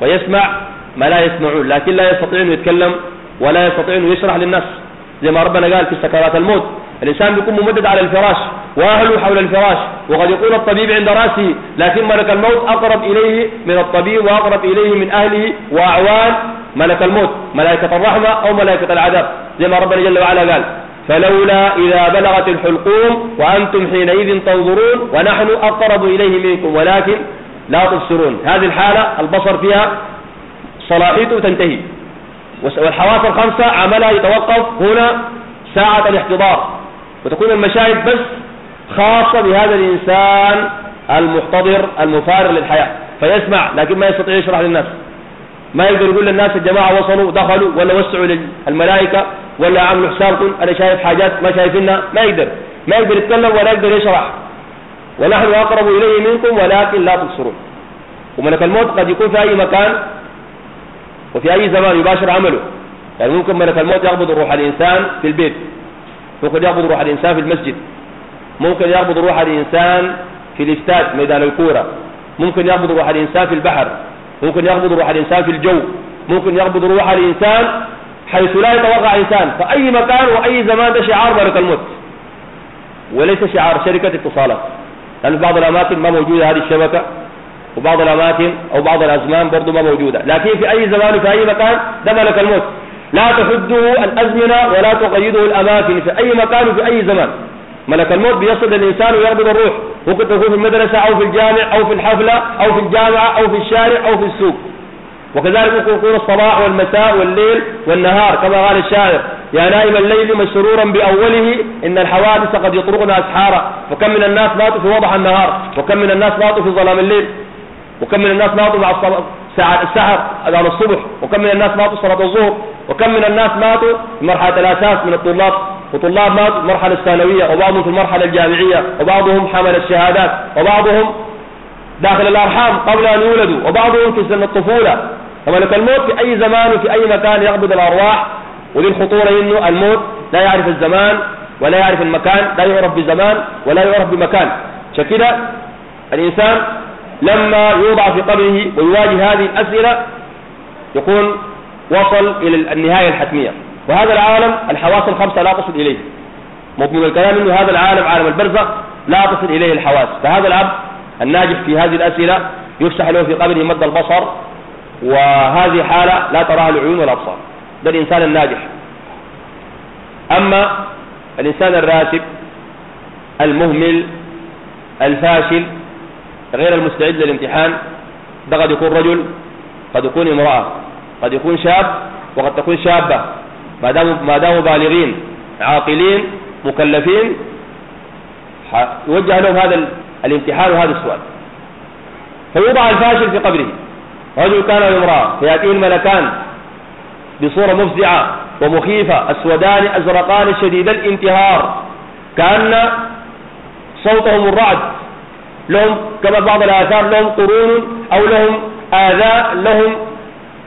ويسمع ما لا يسمعون لكن لا يستطيع أن يتكلم ولا يستطيع أن يشرح للناس زي ما ربنا قال في سكرات الموت. الإنسان بيكون ممدد على الفراش وأهله حول الفراش وقد يكون الطبيب عند رأسه لكن ملك الموت أقرب إليه من الطبيب وأقرب إليه من أهله وأعوان ملك الموت ملائكة الرحمة أو ملائكة العذاب زي ما ربنا جل وعلا قال فلولا إذا بلغت الحلقوم وأنتم حينئذ تنظرون ونحن أقرب إليه منكم ولكن لا تبصرون. هذه الحالة البصر فيها صلاحيته تنتهي والحواس الخمسة عملها يتوقف هنا ساعة الاحتضار. وتكون المشاهد بس خاصة بهذا الإنسان المحتضر المفارغ للحياة فيسمع لكن ما يستطيع يشرح للناس. ما يقدر يقول للناس الجماعة وصلوا دخلوا ولا وسعوا للملائكة ولا عملوا حسابكم أنا شايف حاجات ما شايفينها. ما يقدر ما يقدر يتكلم ولا يقدر يشرح. ونحن أقرب إليه منكم ولكن لا تبصرون. وملك الموت قد يكون في أي مكان وفي أي زمان يباشر عمله. يعني ممكن ملك الموت يقبض روح الإنسان في البيت. ممكن يقبض روح الإنسان في المسجد. ممكن يقبض روح الإنسان في الاستاد ميدان الكورة. ممكن يقبض روح الإنسان في البحر. ممكن يقبض روح الإنسان في الجو. ممكن يقبض روح الإنسان حيث لا يتوقع إنسان. فأي مكان وأي زمان ده شعار ملك الموت. وليس شعار شركة اتصالات. لأن بعض الأماكن ما موجودة هذه الشبكة. وبعض الأماكن أو بعض الأزمان برضو ما موجودة. لكن في أي زمان وفي أي مكان ده ملك الموت. لا تحده الأزمنة ولا تقيده الأماكن في أي مكان وفي أي زمان ملك الموت بيصل الإنسان ويقبض الروح. ممكن تكون في المدرسة أو في الجامع أو في الحفلة أو في الجامعة أو في الشارع أو في السوق. وكذلك ممكن يكون الصباح والمساء والليل والنهار كما قال الشاعر يا نائم الليل مسرورا بأوله إن الحوادث قد يطرقن أسحارا. وكم من الناس ماتوا في وضح النهار وكم من الناس ماتوا في ظلام الليل وكم من الناس ماتوا مع ساعة السحر أذان الصبح. وكم من الناس ماتوا صلاة الظهر؟ وكم من الناس ماتوا في مرحلة الأساس من الطلاب؟ وطلاب ماتوا في المرحلة الثانوية وبعضهم في المرحلة الجامعية وبعضهم حمل الشهادات وبعضهم داخل الأرحام قبل أن يولدوا وبعضهم في سن الطفولة. فملك الموت في أي زمان وفي أي مكان يقبض الأرواح. ودي الخطورة إنه الموت لا يعرف الزمان ولا يعرف المكان لا يعرف بزمان ولا يعرف بمكان. شكرا الإنسان لما يوضع في قبره ويواجه هذه الأسئلة يكون وصل إلى النهاية الحتمية. وهذا العالم الحواس الخمسة لا تصل إليه. مضمون الكلام أنه هذا العالم عالم البرزخ لا تصل إليه الحواس. فهذا العبد الناجح في هذه الأسئلة يفسح له في قبره مد البصر وهذه حالة لا تراها العيون والأبصار ده الإنسان الناجح. أما الإنسان الراسب المهمل الفاشل غير المستعد للامتحان ده قد يكون رجل قد يكون امرأة قد يكون شاب وقد تكون شابة. ما داموا ما داموا بالغين عاقلين مكلفين يوجه لهم هذا الامتحان وهذا السؤال. فيوضع الفاشل في قبره. رجل كان وامرأة فيأتيه الملكان بصورة مفزعة ومخيفة أسودان أزرقان شديد الانتهار كأن صوتهم الرعد. لهم كما بعض الآثار لهم قرون أو لهم آذاء لهم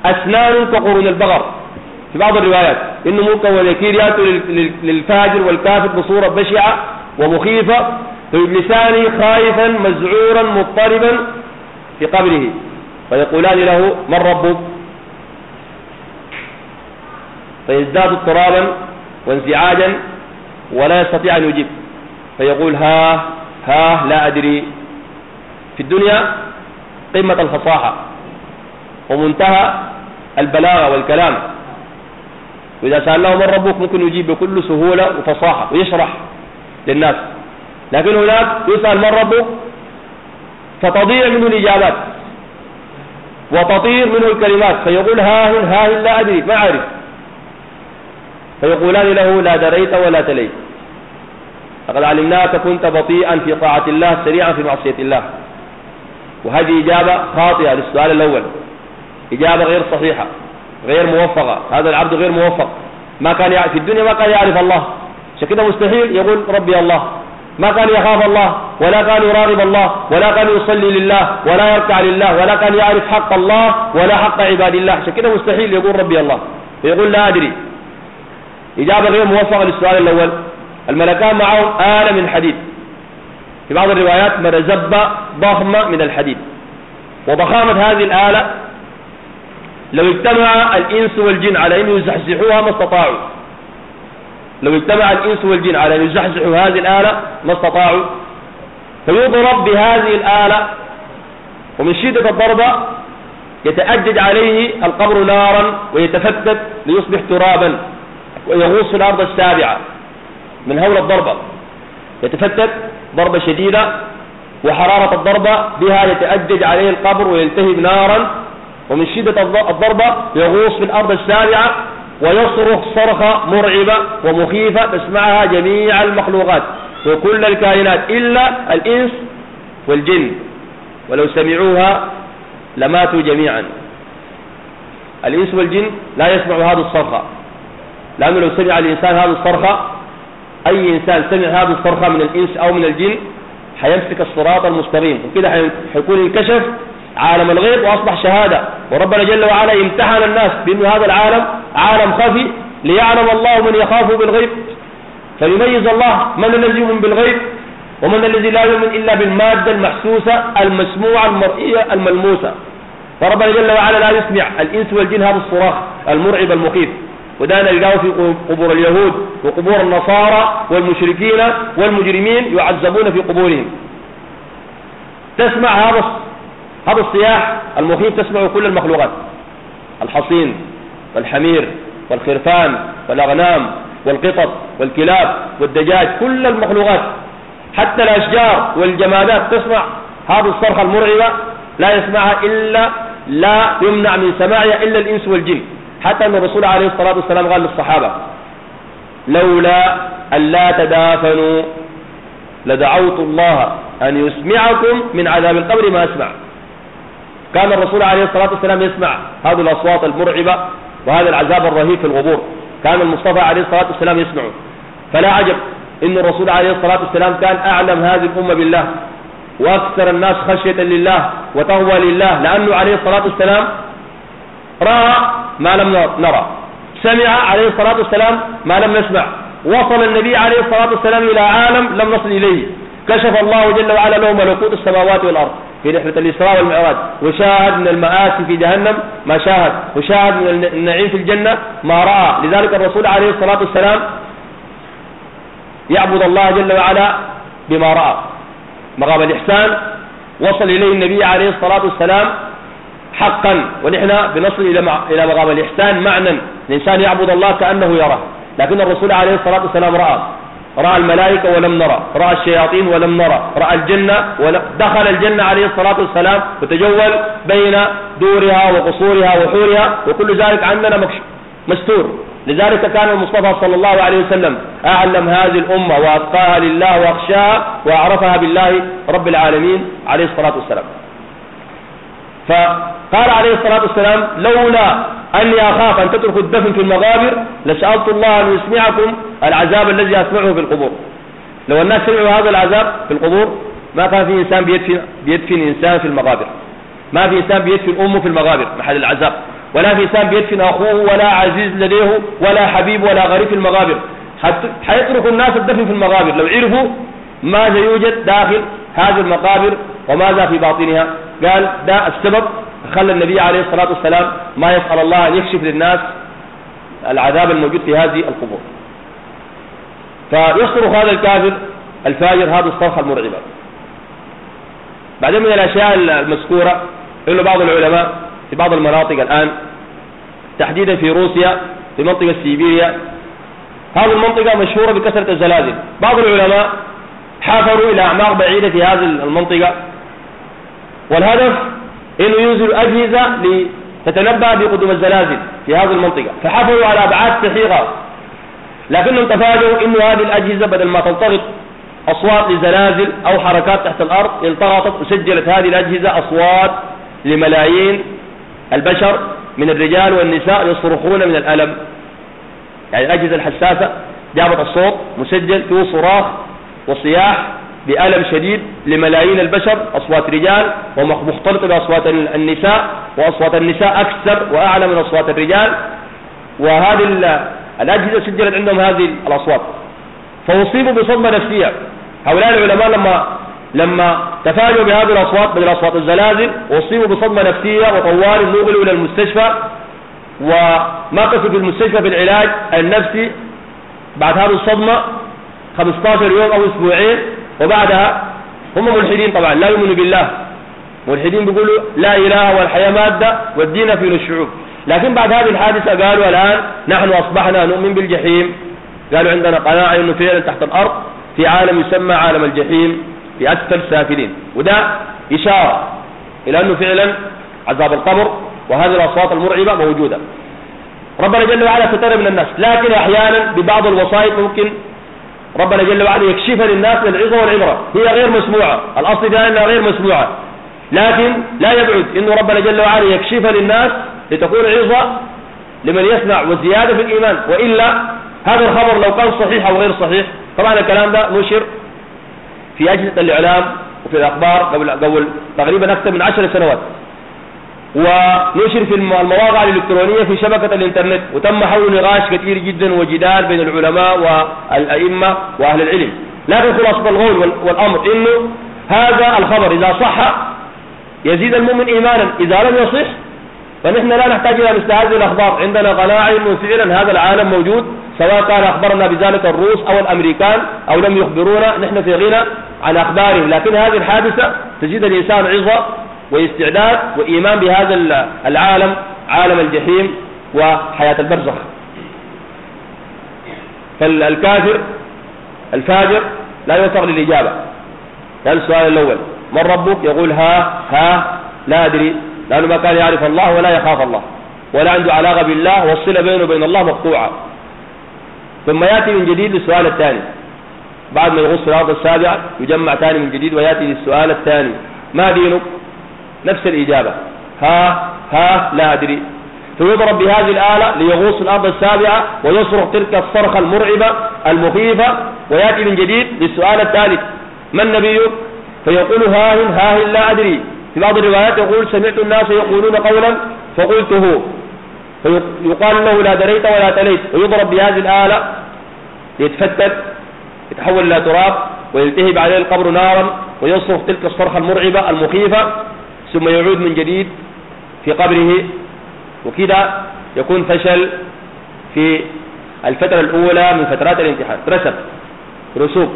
أسنان كقرون البقر. في بعض الروايات إنه ممكن وذكير يأتوا للفاجر والكافر بصورة بشعة ومخيفة فيجلسان خائفا مزعورا مضطربا في قبره. فيقولان له من ربك؟ فيزداد اضطرابا وانزعاجا ولا يستطيع أن يجيب. فيقول ها ها لا أدري. في الدنيا قمة الفصاحة ومنتهى البلاغة والكلام. وإذا سأل له من ربك ممكن يجيب بكل سهولة وفصاحة ويشرح للناس. لكن هناك يسأل من ربك فتضيع منه الإجابات وتطير منه الكلمات. فيقول ها ها لا أدري ما أعرف. فيقولان له لا دريت ولا تليت. فقد علمناك كنت بطيئا في طاعة الله سريعا في معصية الله. وهذه إجابة خاطئة للسؤال الأول. إجابة غير صحيحة غير موفقة. هذا العبد غير موفق. ما كان يعرف في الدنيا ما كان يعرف الله. كده مستحيل يقول ربي الله. ما كان يخاف الله ولا كان يراغب الله ولا كان يصلي لله ولا يركع لله ولا كان يعرف حق الله ولا حق عباد الله. كده مستحيل يقول ربي الله. يقول لا أدري. إجابة غير موفقة للسؤال الأول. الملكان معهم آلة من حديد. في بعض الروايات مرزبة ضخمة من الحديد. وضخامة هذه الآلة لو اجتمع الإنس والجن على أن يزحزحوها ما استطاعوا. لو اجتمع الإنس والجن على أن يزحزحوا هذه الآلة ما استطاعوا. فيضرب بهذه الآلة ومن شدة الضربة يتأجج عليه القبر نارا ويتفتت ليصبح ترابا ويغوص في الأرض السابعة من هول الضربة. يتفتت ضربة شديدة وحرارة الضربة بها يتأجج عليه القبر ويلتهب نارا ومن شدة الضربة يغوص في الأرض السابعة ويصرخ صرخة مرعبة ومخيفة تسمعها جميع المخلوقات وكل الكائنات إلا الإنس والجن. ولو سمعوها لماتوا جميعا. الإنس والجن لا يسمع هذه الصرخة. لأنه لو سمع الإنسان هذه الصرخة أي إنسان سمع هذه الصرخة من الإنس أو من الجن حيمسك الصراط المستقيم. وكده حيكون انكشف عالم الغيب وأصبح شهادة. وربنا جل وعلا امتحن الناس بأن هذا العالم عالم خفي ليعلم الله من يخافه بالغيب. فيميز الله من الذي يؤمن بالغيب ومن الذي لا يؤمن إلا بالمادة المحسوسة المسموعة المرئية الملموسة. فربنا جل وعلا لا يسمع الإنس والجن هذا الصراخ المرعب المخيف. وده نلقاه في قبور اليهود وقبور النصارى والمشركين والمجرمين يعذبون في قبورهم. تسمع هذا هذا الصياح المخيف تسمعه كل المخلوقات. الحصين والحمير والخرفان والأغنام والقطط والكلاب والدجاج كل المخلوقات. حتى الأشجار والجمادات تسمع هذه الصرخة المرعبة لا يسمعها إلا لا يمنع من سماعها إلا الإنس والجن. حتى أن الرسول عليه الصلاة والسلام قال للصحابة لولا أن لا تدافنوا لدعوت الله أن يسمعكم من عذاب القبر ما أسمع. كان الرسول عليه الصلاة والسلام يسمع هذه الأصوات المرعبة وهذا العذاب الرهيب في الغبور كان المصطفى عليه الصلاة والسلام يسمعه. فلا عجب إن الرسول عليه الصلاة والسلام كان أعلم هذه الأمة بالله وأكثر الناس خشية لله وتهوى لله لأنه عليه الصلاة والسلام رأى ما لم نرى. سمع عليه الصلاة والسلام ما لم نسمع وصل النبي عليه الصلاة والسلام إلى عالم لم نصل إليه. كشف الله جل وعلا له ملكوت السماوات والأرض في رحلة الإسراء والمعراج. وشاهد من المآسي في جهنم ما شاهد. وشاهد من النعيم في الجنة ما رأى. لذلك الرسول عليه الصلاة والسلام يعبد الله جل وعلا بما رأى. مقام الإحسان. وصل إليه النبي عليه الصلاة والسلام حقا ونحن بنصل إلى مقام الإحسان معنى الإنسان يعبد الله كأنه يراه. لكن الرسول عليه الصلاة والسلام رأى. رأى الملائكة ولم نرى. رأى الشياطين ولم نرى. رأى الجنة ولم دخل الجنة عليه الصلاة والسلام وتجول بين دورها وقصورها وحورها وكل ذلك عندنا مستور. لذلك كان المصطفى صلى الله عليه وسلم أعلم هذه الأمة وأتقاها لله وأخشاها وأعرفها بالله رب العالمين عليه الصلاة والسلام. فقال عليه الصلاة والسلام لولا أني أخاف أن تتركوا الدفن في المغابر لسألت الله أن يسمعكم العذاب الذي أسمعه في القبور. لو الناس سمعوا هذا العذاب في القبور ما كان في إنسان بيدفن, بيدفن إنسان في المغابر. ما في إنسان بيدفن أمه في المغابر محل العذاب. ولا في إنسان بيدفن أخوه ولا عزيز لديه ولا حبيب ولا غريب في المغابر. حيترك الناس الدفن في المغابر. لو عرفوا ماذا يوجد داخل هذه المقابر وماذا في باطنها. قال ده السبب خلى النبي عليه الصلاة والسلام ما يسأل الله أن يكشف للناس العذاب الموجود في هذه القبور. فيصرخ هذا الكافر الفاجر هذا الصرخة المرعبة. بعدين من الأشياء المذكورة إنه بعض العلماء في بعض المناطق الآن تحديدا في روسيا في منطقة سيبيريا. هذه المنطقة مشهورة بكثرة الزلازل. بعض العلماء حافروا إلى أعماق بعيدة في هذه المنطقة والهدف إنه ينزلوا أجهزة لتتنبأ بقدوم الزلازل في هذه المنطقة. فحفروا على أبعاد سحيقه لكنهم تفاجئوا إنه هذه الأجهزة بدل ما تلتقط أصوات لزلازل أو حركات تحت الأرض التقطت وسجلت هذه الأجهزة أصوات لملايين البشر من الرجال والنساء يصرخون من الألم. يعني الأجهزة الحساسة جابت الصوت مسجل فيه صراخ وصياح بألم شديد لملايين البشر أصوات رجال ومختلطة بأصوات النساء وأصوات النساء أكثر وأعلى من أصوات الرجال. وهذه الأجهزة سجلت عندهم هذه الأصوات. فأصيبوا بصدمة نفسية. هؤلاء العلماء لما لما تفاجئوا بهذه الأصوات بدل أصوات الزلازل أصيبوا بصدمة نفسية وطوال نقلوا إلى المستشفى. ومكثوا في المستشفى في العلاج النفسي بعد هذه الصدمة؟ 15 يوم أو أسبوعين وبعدها هم ملحدين طبعا لا يؤمنوا بالله. ملحدين بيقولوا لا إله والحياة مادة والدين في الشعوب لكن بعد هذه الحادثة قالوا الآن نحن أصبحنا نؤمن بالجحيم. قالوا عندنا قناعة أنه فعلا تحت الأرض في عالم يسمى عالم الجحيم في أسفل سافلين وده إشارة إلى أنه فعلا عذاب القبر وهذه الأصوات المرعبة موجودة. ربنا جل وعلا ستر من الناس. لكن أحيانا ببعض الوسائط ممكن ربنا جل وعلا يكشفها للناس للعظة والعبرة. هي غير مسموعة. الأصل فيها أنها غير مسموعة. لكن لا يبعد أنه ربنا جل وعلا يكشفها للناس لتكون عظة لمن يسمع وزيادة في الإيمان. وإلا هذا الخبر لو كان صحيح أو غير صحيح طبعا الكلام ده نشر في أجهزة الإعلام وفي الأخبار قبل, قبل تقريبا أكثر من عشر سنوات. ونشر في المواقع الإلكترونية في شبكة الإنترنت وتم حول نقاش كثير جدا وجدال بين العلماء والأئمة وأهل العلم. لكن خلاصة القول والأمر إنه هذا الخبر إذا صح يزيد المؤمن إيمانا. إذا لم يصح فنحن لا نحتاج إلى مثل هذه الأخبار. عندنا قناعة أنه فعلا هذا العالم موجود سواء كان أخبرنا بذلك الروس أو الأمريكان أو لم يخبرونا. نحن في غنى عن أخبارهم. لكن هذه الحادثة تزيد الإنسان عظة واستعداد وإيمان بهذا العالم عالم الجحيم وحياة البرزخ. فالكافر الفاجر لا يوفق للإجابة. هذا السؤال الأول. من ربك؟ يقول ها ها لا أدري. لأنه ما كان يعرف الله ولا يخاف الله. ولا عنده علاقة بالله والصلة بينه وبين الله مقطوعة. ثم يأتي من جديد للسؤال الثاني. بعد ما يغص الأرض السابعة يجمع ثاني من جديد ويأتي للسؤال الثاني. ما دينك؟ نفس الإجابة. ها ها لا أدري. فيضرب بهذه الآلة ليغوص الأرض السابعة ويصرخ تلك الصرخة المرعبة المخيفة ويأتي من جديد للسؤال الثالث. من نبيك فيقول هاهن هاهن لا أدري. في بعض الروايات يقول سمعت الناس يقولون قولا فقلته فيقال له لا دريت ولا تليت. ويضرب بهذه الآلة يتفتت يتحول إلى تراب ويلتهب عليه القبر نارا ويصرخ تلك الصرخة المرعبة المخيفة ثم يعود من جديد في قبره وكذا يكون فشل في الفترة الأولى من فترات الامتحان رسب رسوب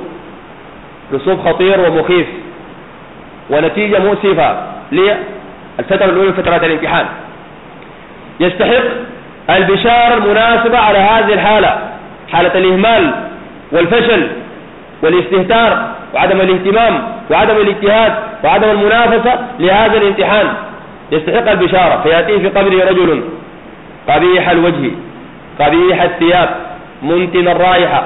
رسوب خطير ومخيف ونتيجة مؤسفة للفترة الأولى من فترات الامتحان يستحق البشارة المناسبة على هذه الحالة حالة الإهمال والفشل والاستهتار وعدم الاهتمام وعدم الاجتهاد وعدم المنافسة لهذا الامتحان. يستحق البشارة. فيأتيه في قبره رجل قبيح الوجه قبيح الثياب منتن الرائحة.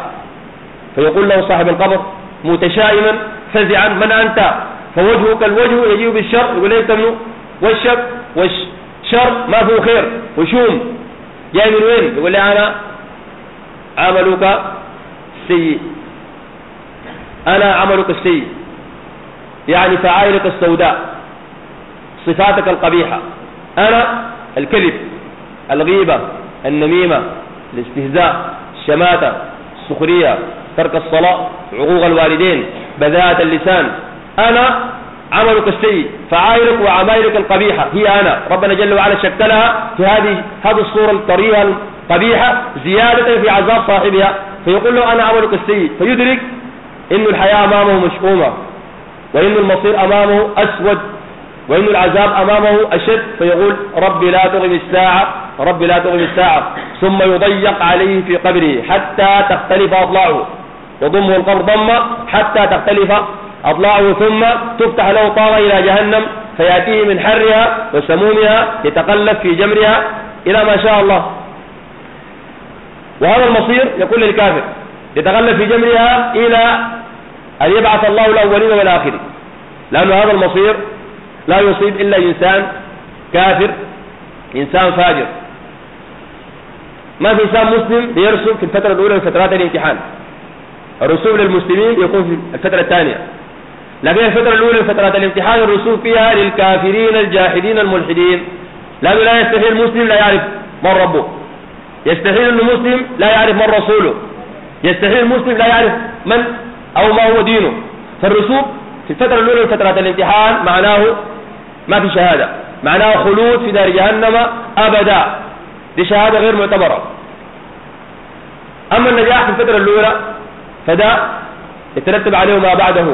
فيقول له صاحب القبر متشائما فزعا من أنت؟ فوجهك الوجه يجيء بالشر يقول لك منه. والشر والشر ما فيه خير. وشوم. جاي من وين؟ يقول لي أنا عملك سيء. أنا عملك السيء يعني فعائلك السوداء. صفاتك القبيحة. أنا الكذب الغيبة النميمة الاستهزاء الشماتة السخرية ترك الصلاة عقوق الوالدين بذاءة اللسان. أنا عملك السيء فعائلك وعمايلك القبيحة. هي أنا. ربنا جل وعلا شكلها في هذه هذه الصورة الكريهة القبيحة زيادة في عذاب صاحبها. فيقول له أنا عملك السيء فيدرك إن الحياة أمامه مشؤومة وإن المصير أمامه أسود وإن العذاب أمامه أشد فيقول ربي لا تغم الساعة ربي لا تغم الساعة. ثم يضيق عليه في قبره حتى تختلف أضلاعه. يضمه القبر ضمة حتى تختلف أضلاعه ثم تفتح له طاغة إلى جهنم فيأتيه من حرها وسمومها يتقلب في جمرها إلى ما شاء الله. وهذا المصير يقول للكافر يتغلب في جمرها إلى أن يبعث الله الأولين والآخرين لأن هذا المصير لا يصيب إلا إنسان كافر إنسان فاجر. ما في إنسان مسلم يرسم في الفترة الأولى من فترات الامتحان. الرسوم للمسلمين يكون في الفترة الثانية. لكن الفترة الأولى من فترات الامتحان الرسوم فيها للكافرين الجاحدين الملحدين. لأنه لا يستحيل المسلم لا يعرف من ربه. يستحيل أن المسلم لا يعرف من رسوله. يستحيل المسلم لا يعرف من أو ما هو دينه. فالرسوب في الفترة الأولى من فترات الامتحان معناه ما في شهادة. معناه خلود في نار جهنم أبدا. دي شهادة غير معتبرة. أما النجاح في الفترة الأولى فده يترتب عليه ما بعده.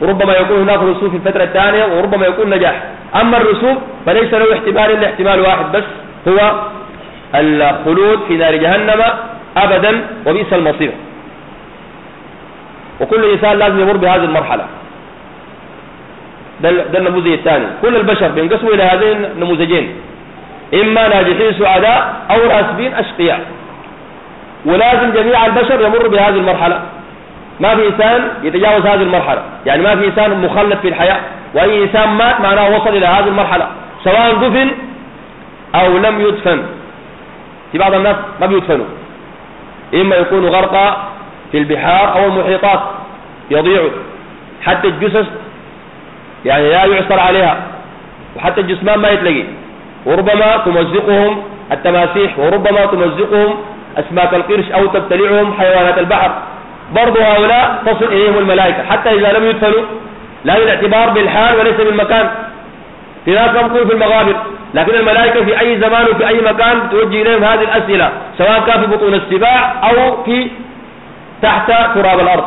وربما يكون هناك رسوب في الفترة الثانية وربما يكون نجاح. أما الرسوب فليس له احتمال إلا احتمال واحد بس هو الخلود في نار جهنم أبدا وبئس المصير. وكل إنسان لازم يمر بهذه المرحلة. ده, النموذج الثاني. كل البشر بينقسموا إلى هذين النموذجين. إما ناجحين سعداء أو راسبين أشقياء. ولازم جميع البشر يمر بهذه المرحلة. ما في إنسان يتجاوز هذه المرحلة. يعني ما في إنسان مخلد في الحياة. وأي إنسان مات معناه وصل إلى هذه المرحلة. سواء دفن أو لم يدفن. في بعض الناس ما بيدفنوا. إما يكونوا غرقى في البحار أو المحيطات يضيعوا حتى الجثث يعني لا يعثر عليها وحتى الجثمان ما يتلقي. وربما تمزقهم التماسيح وربما تمزقهم أسماك القرش أو تبتلعهم حيوانات البحر. برضو هؤلاء تصل إليهم الملائكة حتى إذا لم يدفنوا لا للاعتبار بالحال وليس بالمكان. في ناس يمكن في المغابر لكن الملائكة في أي زمان وفي أي مكان توجه إليهم هذه الأسئلة سواء كان في بطون السباع أو في تحت تراب الأرض.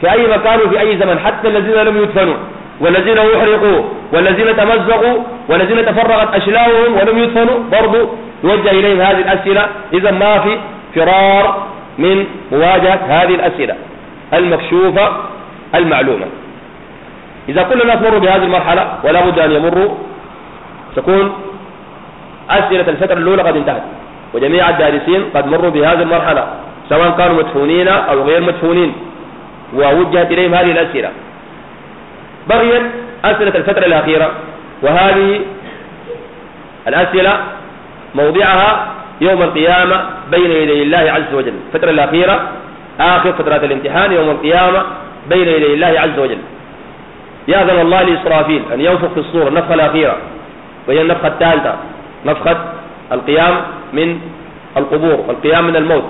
في أي مكان وفي أي زمن. حتى الذين لم يدفنوا والذين أحرقوا والذين تمزقوا والذين تفرغت أشلاؤهم ولم يدفنوا برضو يوجه إليهم هذه الأسئلة. إذا ما في فرار من مواجهة هذه الأسئلة. المكشوفة المعلومة. إذا كل الناس مروا بهذه المرحلة ولا بد أن يمروا تكون أسئلة الفترة الأولى قد انتهت وجميع الدارسين قد مروا بهذه المرحلة. سواء كانوا مدفونين أو غير مدفونين. ووجهت إليهم هذه الأسئلة. بقيت أسئلة الفترة الأخيرة. وهذه الأسئلة موضعها يوم القيامة بين يدي الله عز وجل. الفترة الأخيرة آخر فترات الامتحان يوم القيامة بين يدي الله عز وجل. يأذن الله لإسرافيل أن ينفخ في الصور النفخة الأخيرة. وهي النفخة الثالثة نفخة القيام من القبور والقيام من الموت.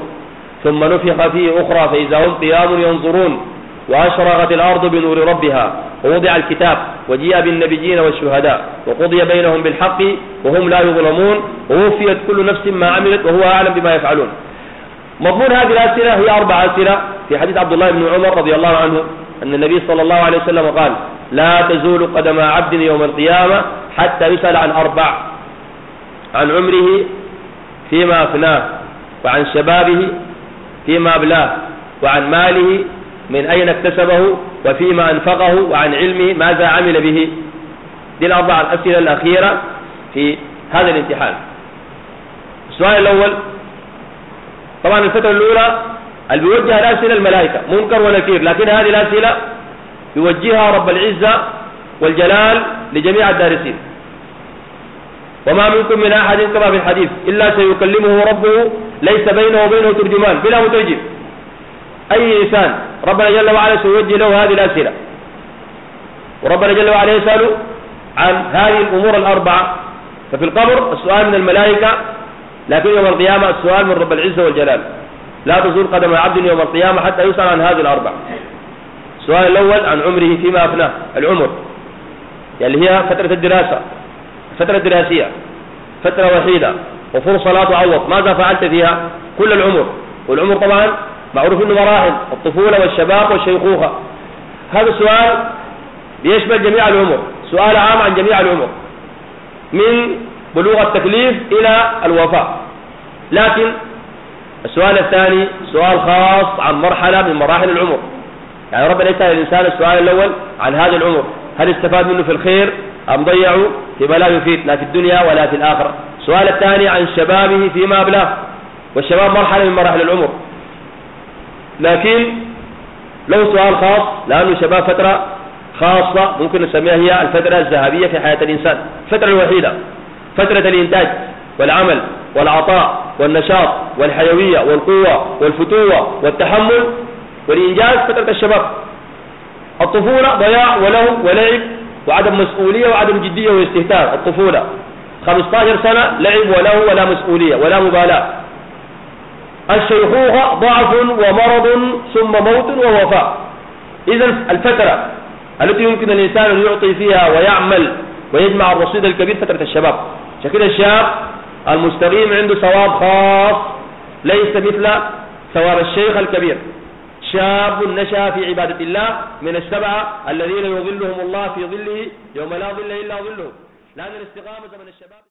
ثم نفخ فيه أخرى فإذا هم قيام ينظرون وأشرقت الأرض بنور ربها ووضع الكتاب وجيء بالنبيين والشهداء وقضي بينهم بالحق وهم لا يظلمون ووفيت كل نفس ما عملت وهو أعلم بما يفعلون. مضمون هذه الأسئلة هي أربع أسئلة في حديث عبد الله بن عمر رضي الله عنه أن النبي صلى الله عليه وسلم قال لا تزول قدم عبد يوم القيامة حتى يسأل عن أربع عن عمره فيما أفناه وعن شبابه فيما أبلاه وعن ماله من أين اكتسبه وفيما أنفقه وعن علمه ماذا عمل به. دي الأربع الأسئلة الأخيرة في هذا الامتحان. السؤال الأول طبعا الفترة الأولى اللي بيوجه الأسئلة الملائكة منكر ونكير لكن هذه الأسئلة يوجهها رب العزة والجلال لجميع الدارسين. وما منكم من أحد كما في الحديث إلا سيكلمه ربه ليس بينه وبينه ترجمان بلا مترجم. أي إنسان ربنا جل وعلا سيوجه له هذه الأسئلة. وربنا جل وعلا يسأل عن هذه الأمور الأربعة. ففي القبر السؤال من الملائكة لكن يوم القيامة السؤال من رب العزة والجلال. لا تزول قدم عبد يوم القيامة حتى يسأل عن هذه الأربعة. السؤال الأول عن عمره فيما أفناه العمر. يعني هي فترة الدراسة. فترة دراسية فترة وحيدة وفرصة لا تعوض. ماذا فعلت فيها؟ كل العمر. والعمر طبعا معروف إنه مراحل الطفولة والشباب والشيخوخة هذا السؤال بيشمل جميع العمر. سؤال عام عن جميع العمر. من بلوغ التكليف إلى الوفاة. لكن السؤال الثاني سؤال خاص عن مرحلة من مراحل العمر. يعني ربنا يسأل الإنسان السؤال الأول عن هذا العمر. هل استفاد منه في الخير؟ أم ضيعوا فيما لا يفيد لا في الدنيا ولا في الآخرة. السؤال الثاني عن شبابه فيما أبلاه والشباب مرحلة من مراحل العمر. لكن له سؤال خاص لأنه الشباب فترة خاصة ممكن نسميها هي الفترة الذهبية في حياة الإنسان. الفترة الوحيدة فترة الإنتاج والعمل والعطاء والنشاط والحيوية والقوة والفتوة والتحمل. والإنجاز فترة الشباب. الطفولة ضياع ولهو ولعب وعدم مسؤولية وعدم جدية واستهتار الطفولة. 15 سنة لعب وله ولا مسؤولية ولا مبالاة. الشيخوخة ضعف ومرض ثم موت ووفاة. إذا الفترة التي يمكن الإنسان أن يعطي فيها ويعمل ويجمع الرصيد الكبير فترة الشباب. شكل الشاب المستقيم عنده ثواب خاص ليس مثل ثواب الشيخ الكبير. شاب نشأ في عبادة الله من السبعة الذين يظلهم الله في ظله يوم لا ظل إلا ظله. لأن الاستقامة من الشباب.